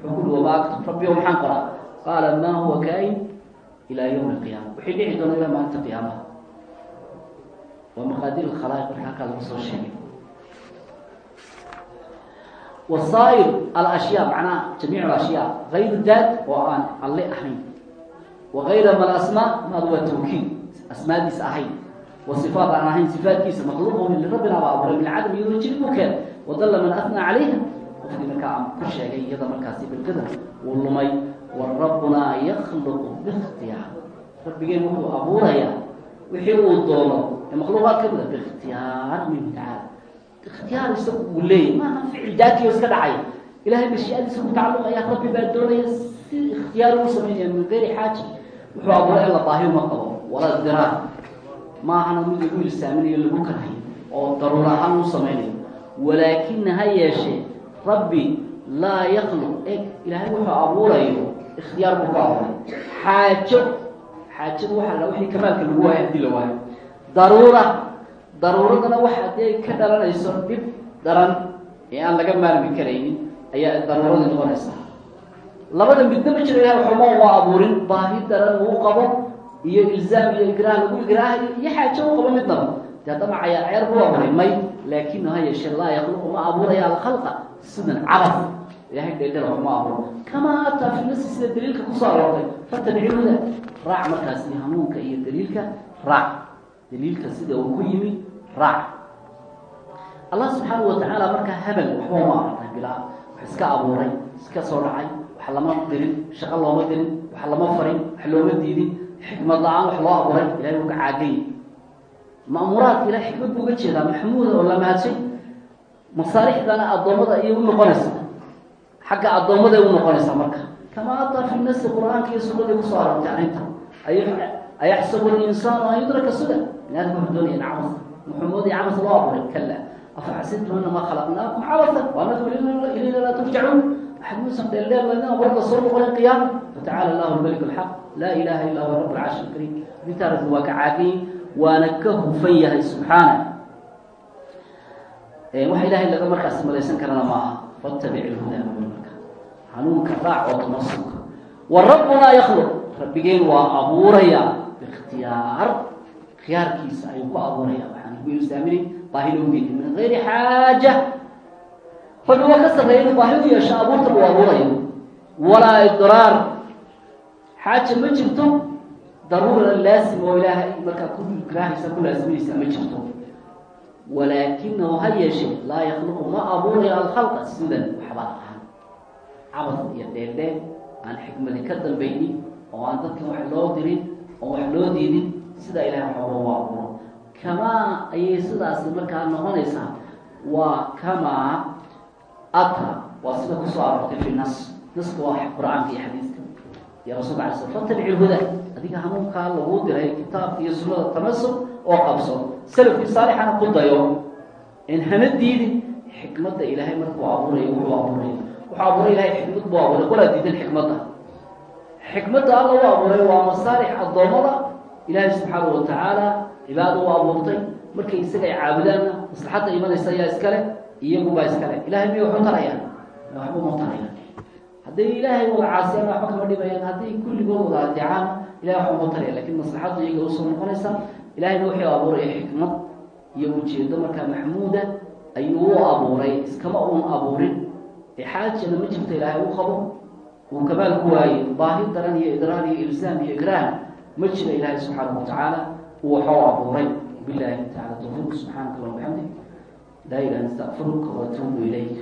Wuxuu ku yihi wamaa aktub rabbiyo maxaan qoraa? Qaala maa huwa kaain ilaa yowmi alqiyaama wixii dhici doona ilaa maalinta qiyaamaha. Waa maqaadir alkhalaa'iq marka halkaa lagu soo sheegay wasaa'ir alashyaa macnaha jamiic alashyaa gayru daat oo aan alle ahayn gayra ma alasmaa maadu waa tawkiid asmaadiisa ahayn sifaat aan ahayn sifaatkiisa makhluuqo lirabbina baa abuuray min cadam iyadoo jiri keen wadalla man asnaa calayha qofkii markaa ku sheegay iyada markaasi bilqadar wuu lumay wa rabbunaa yakhluqu biikhtiyaar rabbigeen wuxuu abuurayaa wixii uu doono ee makhluuqaad ka mida biikhtiyaar minhu tacaala ikhtiyaar isagu uu leeyahy maaha ficil daatiyo iska dhacay ilahay mashiicadiisa ku tacalluqaya rabbi baa doonaya si ikhtiyaar uu sameynaya min gayri xaaja wuxuu abuuray in la baahiyo ma qabo walaa diraar maahana mid lagu ilsaaminayo lagu karhayo oo daruur ahaan uu samaynayo walaakina ha yeeshee rabbi laa yakluq eg ilaahay wuxuu abuurayo ikhtiyaar buu ka abuuray xaajo xaajadu waxa la wixii kamaalka lagu waayo haddii la waayo daruura daruuradana waxa dee ka dhalanayso dhib daran ee aan laga maarmi karaynin ayaa daruuradii noqonaysa labada midna ma jiro ilahay waxuma waa abuurin baahi daran uu qabo iyo ilzaam iyo igraah lagu igraahayo iyo xaajo u qabo midnaba dee haddama cayaar cayaar buu abuuray may laakina ha yeeshee laa yakluqu ma abuuraya alkhalqa sidan cabas ilahay dheedhel waxuma abuuro kamaa ataa fi nafsi sida daliilka ku soo aroortay? Fatabici huda raac markaasi hanuunka iyo daliilka. Raac daliilka sida uu ku yimi raac. Allah subxaanahu watacaala markaa habel waxba uma aragtay bilaa wax iska abuuray iska soo dhacay wax lama dirin shaqo looma dirin wax lama farin wax looma diidin xikmad la'aan wax loo abuuray ilahay uu ka caagay. Ma'muuraadka ilahay xikmad buu uga jeedaa maxmuuda oo la mahadshay masaalixdana addoommada ayay u noqonaysaa. Xagga addoommada u noqonaysaa marka. Kamaa ataa fi nasi qur'aanka iyo sunadii ku soo arortay arrinta ayaxsabu linsaanu an yudraka suda. Inaadka wuxuu doonaya afa xasibtum anamaa khalaqnaakum cabasa waanakum ilayna laa turjacuun waxaad muusan dheeldheer laydin abuurka soo noqonin qiyaama fatacala allahu almalik alxaq laa ilaha illa huwa rabb alcarshi alkariim arrintaarasi waa ka caagay waana ka hufan yahay subxaana waxa ilahay laga markaasi malaysan karana ma aha fattabic ilhudaa marka hanuunka raac oo tamasuka wa rabbunaa yakhluq rabbigeen waa abuuraya biikhtiyaar khiyaarkiisa ayuu ku abuuraya waxaan ku ilsaaminay baahi loo geedi min gayri xaaja rabbi waa ka sarreeya inuu baahi u yeesho abuurta uu abuurayo walaa idraar xaaja ma jirto daruura laasim oo ilaahay markaa ku ikraahaysa ku laasimaysa ma jirto walaakinahu ha yeeshee laa yakhluqu ma abuurayo alkhalqa sidan waxba ahaan cabad iyo dheerdheer aan xikmadi ka dambaynin oo aan dadkan wax loo dirin oo wax loo diidin sidaa ilahay waxooga kamaa ayay sidaasi markaa noqonaysaa waa kamaa ata waa sida ku soo aroortay fi nas. Naska waa qur'aanka iyo xadiiska. Iyo rasulka ala sl fatabici lhuda adiga hanuunkaa lagu diray kitaabka iyo sunada tamasub oo qabso. Salafkii saalixana ku dayo in hana diidin xikmadda ilaahay markuu abuurayo wuxuu abuuray wuxuu abuuray ilahay xikmad buu abuuray. Walaa diidan xikmadda. Xikmadda alla u abuuray waa masaalix addoommada ilaahay subxaanahu watacaala cibaada u abuurtay markay isaga ay caabudaanna maslaxadda imanaysa ayaa iskale iyagubaa iskale ilahay miya waxu tarayaan? Waxba hadday ilaahay wada caasiyaan waxba kama dhibayaan. Hadday kulligood wada adeecaan ilahay waxba ma laakiin maslaxaddu iyaga u soo noqonaysa ilahayna wuxuu abuuraya xikmad iyo ujeedo markaa maxmuuda ayuu u abuuray. Iskama uun abuurin. Xaajana ma jirto ilaahay u qabo. Uu kamaal ku waaye baahi daran iyo idraar iyo ilzaam iyo ikraah ma jiro ilaahay subxaanahu watacaala uu waxoo abuuray billahi tacala tawfiiq subxaanaka wa bixamdik laa ilaha astaqfiruka wa atuubu ilayk